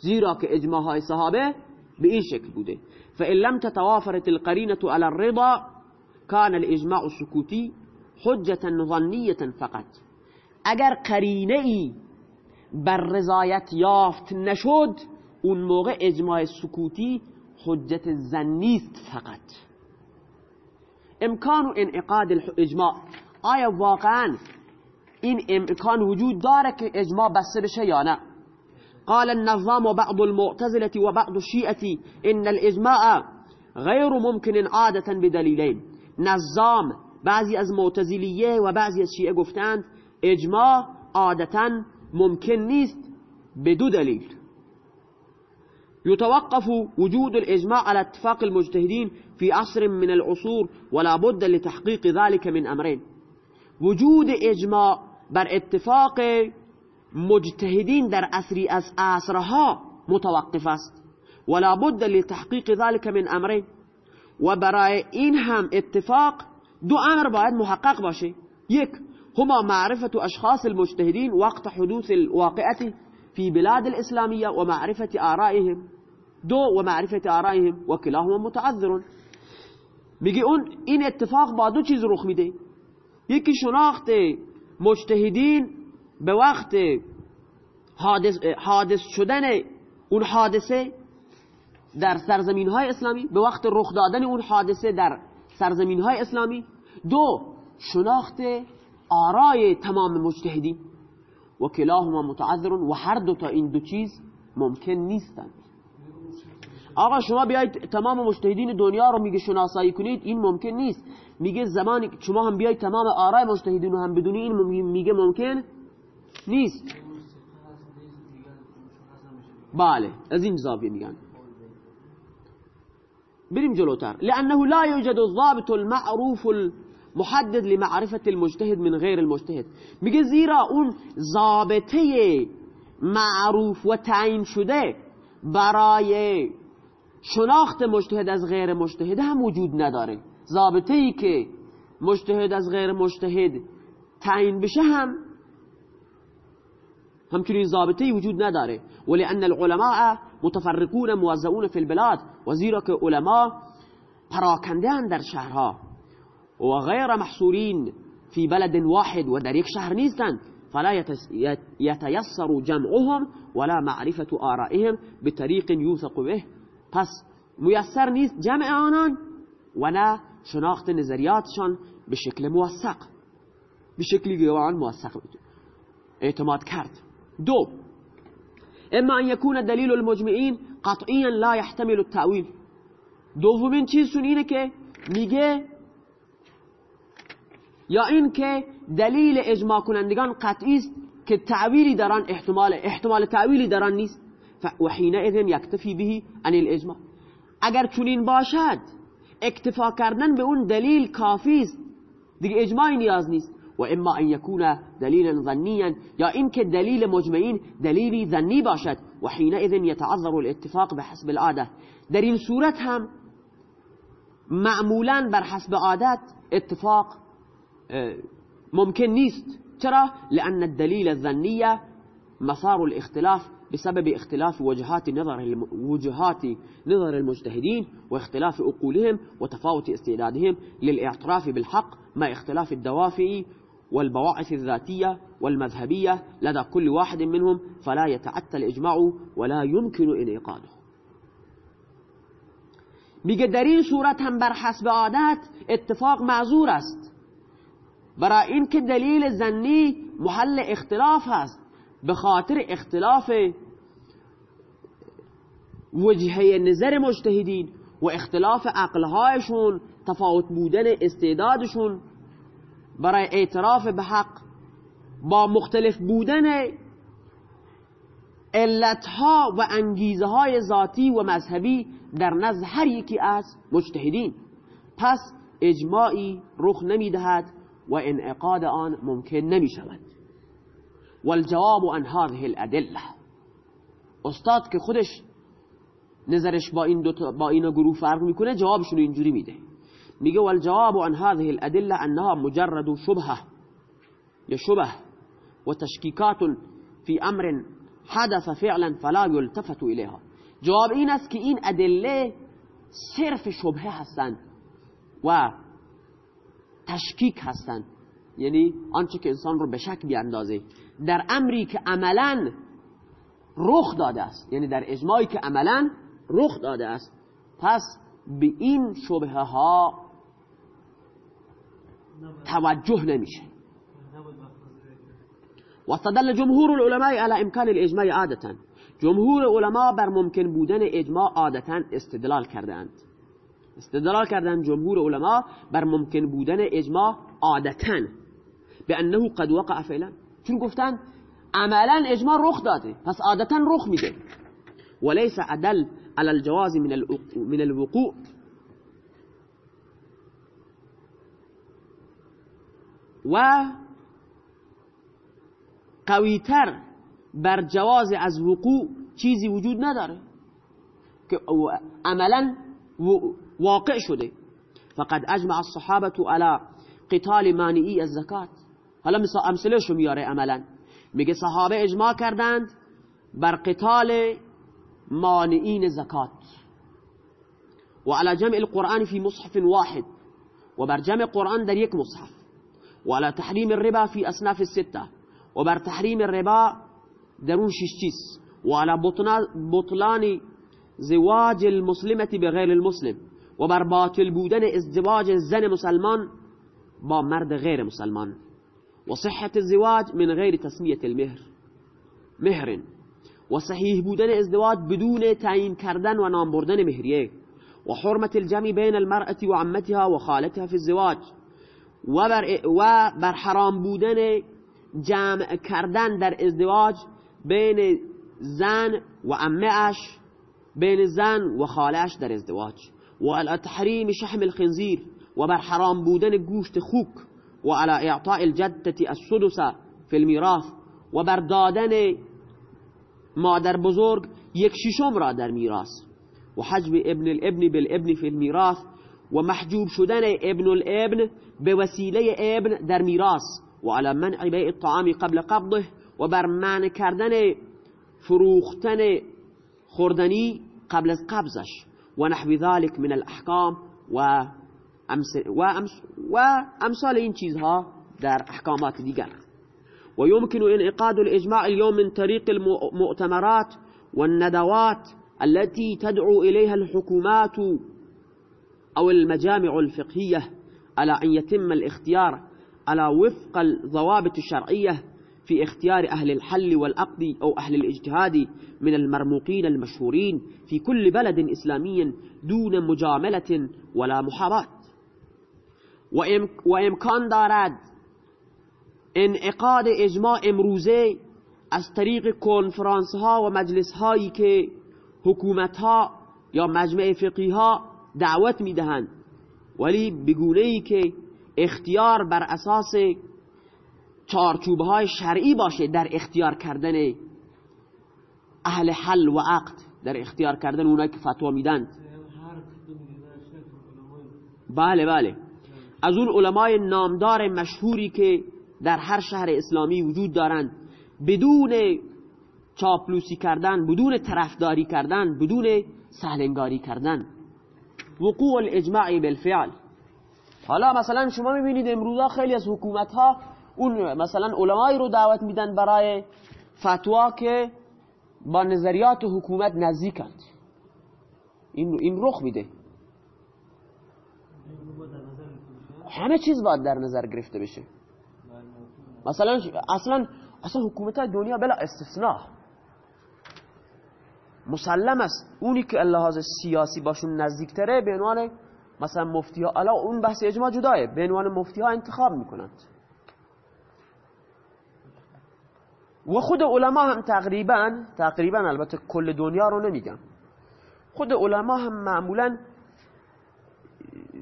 زیرا که اجماع های صحابه به این شکل بوده. فإن لم تتوافرت القرينة على الرضا كان الإجماع السكوتي حجة ظنية فقط. اگر قرینه ای بر رضایت یافت نشد اون موقع اجماع سکوتی حجت زنیست فقط. امکان انعقاد اجماع. آیا واقعا این امکان وجود داره که اجماع بسته بشه یا نه؟ قال النظام وبعض المعتزلة وبعض الشيئة إن الإجماع غير ممكن عادة بدليلين. نظام بعضی از معتزلیه و بعضی از اجماع عادتا ممکن نیست بدو دلیل. يتوقف وجود الإجماع على اتفاق المجتهدين في عصر من العصور ولا بد لتحقيق ذلك من أمرين وجود اجماع بر اتفاق مجتهدین در عصری از عصرها متوقف است. ولا بد لتحقیق ذلك من امرین و برای این هم اتفاق دو أمر باید محقق باشه. یک هما معرفة اشخاص المجتهدين وقت حدوث الواقعة في بلاد الإسلامية ومعرفة آرائهم. دو ومعرفة آرائهم وكلاهما متعذر میگه اون اتفاق با دو چیز رخ میده. یکی شناخت مجتهدین به وقت حادث, حادث شدن اون حادثه در سرزمین های اسلامی به وقت رخ دادن اون حادثه در سرزمین های اسلامی. دو شناخت آرای تمام مجتهدین. و کلاهما متعذر و هر دو تا این دو چیز ممکن نیستند آقا شما بیاید تمام مجتهدین دنیا رو میگه شناسایی کنید این ممکن نیست. میگه زمانی شما هم بیاید تمام آرای مجتهدین رو هم بدونی این میگه ممکن نیست. بله از این زاویه میگن. بریم جلوتر. لأنه لا يوجد الضابط المعروف المحدد لمعرفة المجتهد من غير المجتهد. میگه زیرا اون ضابطه معروف و تعیین شده برای شناخت مجتهد از غیر مجتهد هم وجود نداره. ضابطه ای که مجتهد از غیر مجتهد تعیین بشه هم همچنین ضابطه وجود نداره ولأن العلماء متفرقون موزعون في البلاد. وزیرا که علماء پراکنده در شهرها. و غیر محصورین في بلد واحد و در یک شهر نیستند. فلا يتيسر جمعهم ولا معرفة آرائهم بطريق يوثق به. پس میسر نیست جمع آنان و نه شناخت نظریاتشان به شکل موثق. به شکلی موثق اعتماد کرد. دو إما أن يكون دلیل المجمعین قطعیا لا يحتمل التأویل دومین چیزشون اینه که میگه یا این که دلیل اجماع کنندگان قطعی است که تعویلی در آن احتمال احتمال تعویلی در آن نیست. و حینئذ یکتفی به عن الاجماع. اگر چنین باشد اکتفا کردن به اون دلیل کافی است. دیگه اجماعی نیاز نیست. و اما ان یکون دلیلا ظنیا یا اینکه دلیل مجمعین دلیلی ظنی باشد. و حینئذ یتعذر الاتفاق به حسب العادة. در این صورت هم معمولا بر حسب عادت اتفاق ممکن نیست. چرا؟ لأن الدلیل الظنیه مسار الاختلاف بسبب اختلاف وجهات نظر وجهات نظر المجتهدين واختلاف عقولهم وتفاوت استعدادهم للإعتراف بالحق مع اختلاف الدوافع والبواعث الذاتية والمذهبية لدى كل واحد منهم فلا يتعتى الإجماع ولا يمكن انعقاده. میگه در این صورت هم بر حسب عادت اتفاق معذور است. برای اینکه دلیل زنی محل اختلاف هست به خاطر اختلاف وجهه نظر مجتهدین و اختلاف عقلهایشون تفاوت بودن استعدادشون برای اعتراف به حق با مختلف بودن علتها و انگیزه های ذاتی و مذهبی در نزد هر یکی از مجتهدین. پس اجماعی رخ نمی‌دهد و انعقاد آن ممکن نمی شود والجواب عن هذه الادله استاد که خودش نظرش با این دو با این گروه فرق می‌کنه جوابشون اینجوری میده. میگه والجواب عن هذه الأدلة أنها مجرد شبهة یا شبه و تشکیکات فی أمر حدث فعلا فلا يلتفت الیها جواب این است که این أدلة صرف شبهة هستند و تشکیک هستند یعنی آنچه که انسان رو به شک بیاندازه. در امری که عملا رخ داده است یعنی در اجماعی که عملا رخ داده است پس به این شبهه ها توجه نمیشه. واستدل جمهور العلماء على امکان الاجماع عادتا. جمهور علما بر ممکن بودن اجماع عادتا استدلال کردند استدلال کردند جمهور علما بر ممکن بودن اجماع عادتا. به انه قد وقع فعلا. چون گفتن عملا اجماع رخ داده پس عادتا رخ میده. وليس ادل على الجواز من من الوقوع. و قویتر بر جواز از وقوع چیزی وجود نداره که عملا واقع شده. فقد اجمع الصحابة على قتال مانعی الزکات. حالا مثلا امثله شو میاره عملا. میگه صحابه اجماع کردند بر قتال مانعین زکات. و على جمع القرآن في مصحف واحد. و بر جمع قرآن در یک مصحف. وعلى تحريم الربا في أصناف الستة. وبر تحريم الربا درون ششتيس وعلى بطلان زواج المسلمة بغير المسلم. وبر باطل بودن ازدواج الزن مسلمان با مرد غير مسلمان. وصحة الزواج من غير تسمية المهر. مهر وصحيح بودن ازدواج بدون تعيين كردن ونام بردن مهريه وحرمة الجمع بين المرأة وعمتها وخالتها في الزواج. و بر, و بر حرام بودن جمع کردن در ازدواج بین زن و اش بین زن و خالش در ازدواج. و تحریم شحم الخنزیر و بر حرام بودن گوشت خوک و على اعطاء الجدة السدس في الميراث و بر دادن مادر بزرگ یک ششم را در میراث. و حجب ابن الابن بالابن فی المیراث و محجوب شدن ابن الابن به وسیله ابن در میراث و على منع بیع الطعام قبل قبضه و بر منع کردن فروختن خوردنی قبل از قبضش. و نحو ذلك من الاحکام و و امثال این چیزها در احکامات دیگر. ويمكن انعقاد الإجماع اليوم من طريق المؤتمرات والندوات التي تدعو إليها الحكومات أو المجامع الفقهية. على أن يتم الاختيار على وفق الضوابط الشرعية في اختيار أهل الحل والأقد أو أهل الاجتهاد من المرموقين المشهورين في كل بلد إسلامي دون مجاملة ولا محاباة. وإمكان دارد انعقاد إجماع امروزه از طریق کنفرانس ها و مجلس هایی که حکومت ها یا مجمع فقی ها دعوت میدهند. ولی بگونه ای که اختیار بر اساس چارچوبه های شرعی باشه در اختیار کردن اهل حل و عقد در اختیار کردن اونایی که فتوا میدن. بله بله. از اون علمای نامدار مشهوری که در هر شهر اسلامی وجود دارند بدون چاپلوسی کردن بدون طرفداری کردن بدون سهلنگاری کردن. وقوع الاجماع بالفعل. حالا مثلا شما می‌بینید امروزا خیلی از حکومت ها اون مثلا علمایی رو دعوت میدن برای فتوا که با نظریات حکومت نزدیکند. این این رخ میده. همه چیز باید در نظر گرفته بشه. مثلا اصلا اصلا حکومت دنیا بلا استثناء. مسلم است اونی که لحاظ سیاسی باشون نزدیکتره به عنوان مثلا مفتی ها الا اون بحث اجماع جدایه. به عنوان مفتی ها انتخاب می‌کنند. و خود علما هم تقریبا تقریبا البته کل دنیا رو نمیگم. خود علما هم معمولا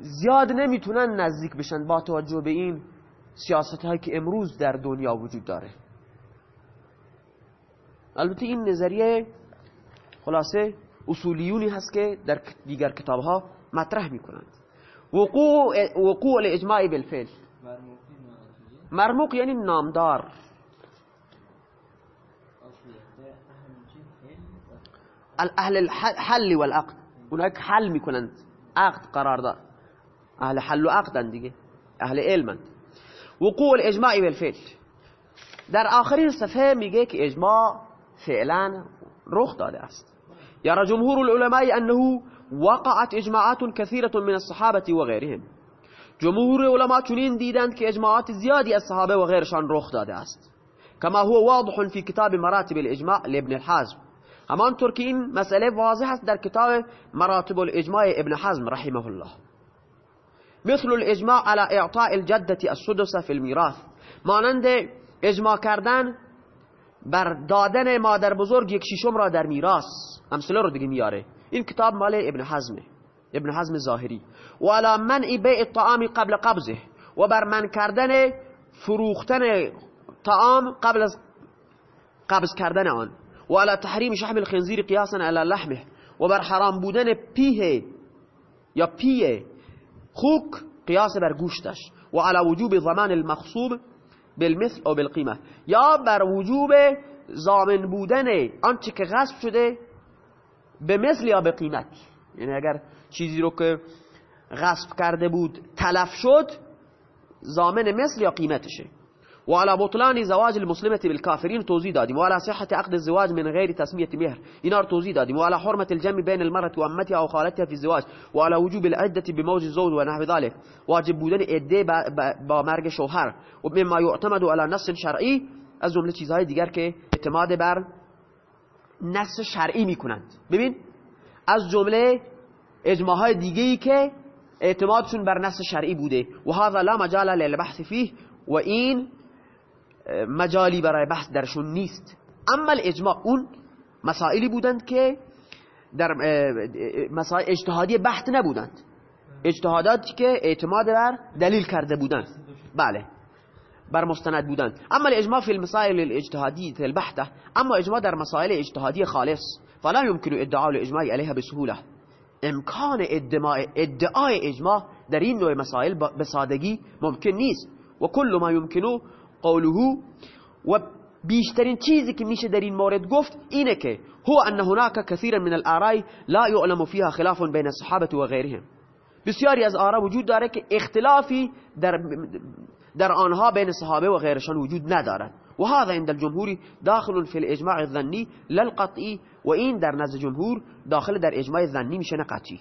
زیاد نمی‌تونن نزدیک بشن با توجه به این سیاست هایی که امروز در دنیا وجود داره. البته این نظریه خلاصه اصولیونی هست که در دیگر کتاب ها مطرح می‌کنند. وقوع, وقوع الاجماع بالفعل. مرموق یعنی نامدار. اهل الحل والعقد. اونها حل می‌کنند. عقد قرار دار اهل حل و عقدن دیگه. اهل علمند. وقوع الاجماع بالفعل. در آخرین صفحه میگه که اجماع فعلا رخ داده است. يرى جمهور العلماء أنه وقعت إجماعات كثيرة من الصحابة وغيرهم. جمهور علماء چنین دیدند که اجماعات زیادی از صحابه و غیرشان داده است. كما هو واضح في كتاب مراتب الإجماع لابن الحزم همانطور که این مسئله واضح است در کتاب مراتب الإجماع ابن حزم رحمه الله. مثل الإجماع على إعطاء الجدة السدس في الميراث. مانند إجماع کردن بر دادن مادر بزرگ یک شیشم را در میراث. امثله رو دیگه میاره. این کتاب مال ابن حزمه. ابن حزم ظاهری. و على منع بیع الطعام قبل قبضه. و بر من کردن فروختن طعام قبل از قبض کردن آن. و على تحریم شحم الخنزیر قیاسا على لحمه. و بر حرام بودن پیه یا پیه خوک قیاس بر گوشتش. و على وجوب ضمان المخصوب بالمثل او بالقیمه. یا بر وجوب ضامن بودن آنچه که غصب شده به مثل یا به قیمت. یعنی اگر چیزی رو که غصب کرده بود تلف شد ضامن مثل یا قیمتشه. و على بطلان زواج المسلمة بالكافرين توضیح دادیم و على صحة عقد الزواج من غیر تسمیه مهر اینا رو توضیح دادیم و على حرمة الجمع بین المرأة و امتها أو خالتها في الزواج و على وجوب العدة بموج الزوج و نحو ذلك. واجب بودن عده با مرگ شوهر. و مما يعتمد على نص شرعی از جملة چیزهای دیگر اعتماد بر نص شرعی میکنند. ببین از جمله اجماعهای دیگه ای که اعتمادشون بر نص شرعی بوده. و هذا لا مجال للبحث فيه و این مجالی برای بحث درشون نیست. اما الاجماع اون مسائلی بودند که در مسائل اجتهادی بحث نبودند. اجتهاداتی که اعتماد بر دلیل کرده بودند. بله. بر مستند بودند. اما الاجماع في المسائل الاجتهادية البحتة اما اجماع در مسائل اجتهادی خالص فلا يمكن ادعاء الاجماع عليها بسهوله امکان ادعای اجماع در این نوع مسائل به سادگی ممکن نیست. و کل ما يمكنه قوله و بیشترین چیزی که میشه در این مورد گفت اینه که هو ان هناك كثيرا من الآراء لا يعلم فيها خلاف بين الصحابة و غیرهم. بسیاری از آرا وجود داره که اختلافی در در آنها بین صحابه و غیرشان وجود ندارد. و هذا عند الجمهور داخل في الاجماع الظني للقطعي و این در نزد جمهور داخل در اجماع ظنی میشه قطعی.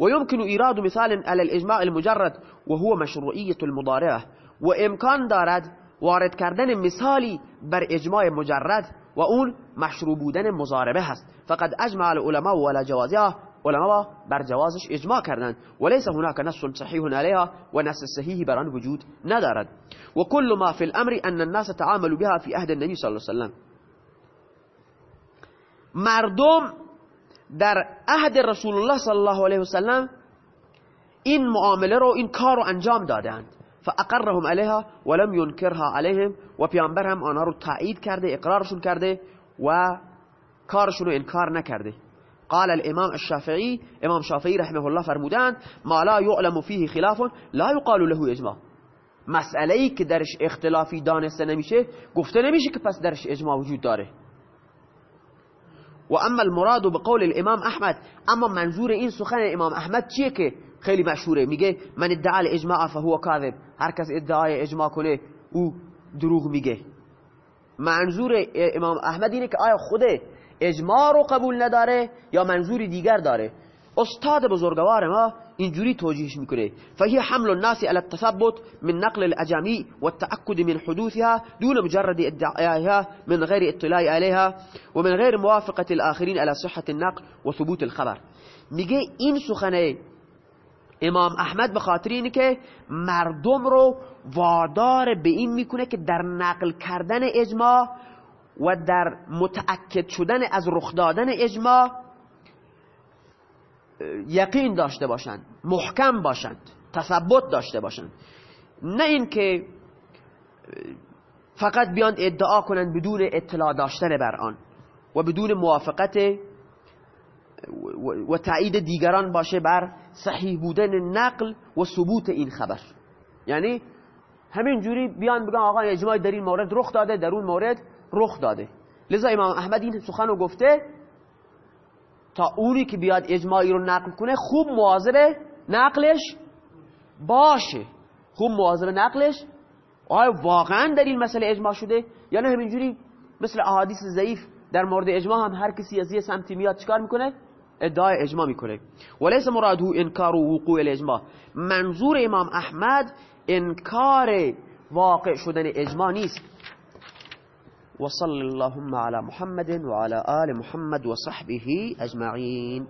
و يمكن ايراد مثال على الاجماع المجرد وهو مشروعيه المضارعة. و امکان دارد وارد کردن مثالی بر اجماع مجرد و اون مشروع بودن مضاربه هست. فقد اجمع العلماء ولا جوازها علماء بر جوازش اجماع کردند. وليس هناك نص صحيح عليها و نص صحیح بر آن وجود ندارد. و كل ما في الأمر أن الناس تعاملوا بها في عهد النبي صلى الله عليه وسلم. مردم در عهد رسول الله صلی الله علیه وسلم این معامله رو این کار رو انجام دادند. فأقرهم عليها ولم ينكرها عليهم و پیامبر هم آنها رو تایید کرده اقرارشون کرده و کارشون رو قال الإمام الشافعي إمام شافعی رحمه الله فرمودند ما لا يعلم فيه خلاف لا يقال له إجماع. مسئله ای که درش اختلافی دانسته نمیشه گفته نمیشه که پس درش اجماع وجود داره. و اما المراد بقول الإمام أحمد اما منظور این سخن امام أحمد چیه که خیلی مشهوره. میگه من ادعا الاجماع فهو کاذب. هر کس ادعای اجماع کنه او دروغ میگه. منظور امام احمد اینه که آیا خود اجماع رو قبول نداره یا منظوری دیگر داره؟ استاد بزرگوار ما اینجوری توجیهش می‌کنه. فهی حمل الناس على التثبت من نقل الاجامی والتأكد من حدوثها دون مجرد ادعائها من غير اطلاع عليها ومن غير موافقة الآخرين على صحة النقل وثبوت الخبر. میگه این سخنه امام احمد به خاطر اینه که مردم رو وادار به این می‌کنه که در نقل کردن اجماع و در متأکد شدن از رخ دادن اجماع یقین داشته باشند محکم باشند تثبت داشته باشند. نه اینکه فقط بیان ادعا کنند بدون اطلاع داشتن بر آن و بدون موافقت و تایید دیگران باشه بر صحیح بودن نقل و ثبوت این خبر. یعنی همین جوری بیان بگن آقا اجماع در این مورد رخ داده در اون مورد رخ داده. لذا امام احمد این سخن رو گفته تا اونی که بیاد اجماعی رو نقل کنه خوب مواظب نقلش باشه. خوب مواظب نقلش آیا واقعا در این مسئله اجماع شده؟ یا نه همینجوری مثل احادیث ضعیف در مورد اجماع هم هر کسی از یه سمتی میاد چیکار می‌کنه؟ ادعای اجماع می‌کنه. ولیس مراده انکار وقوع الاجماع. منظور امام احمد انکار واقع شدن اجماع نیست. وصل اللهم على محمد وعلى آل محمد وصحبه أجمعين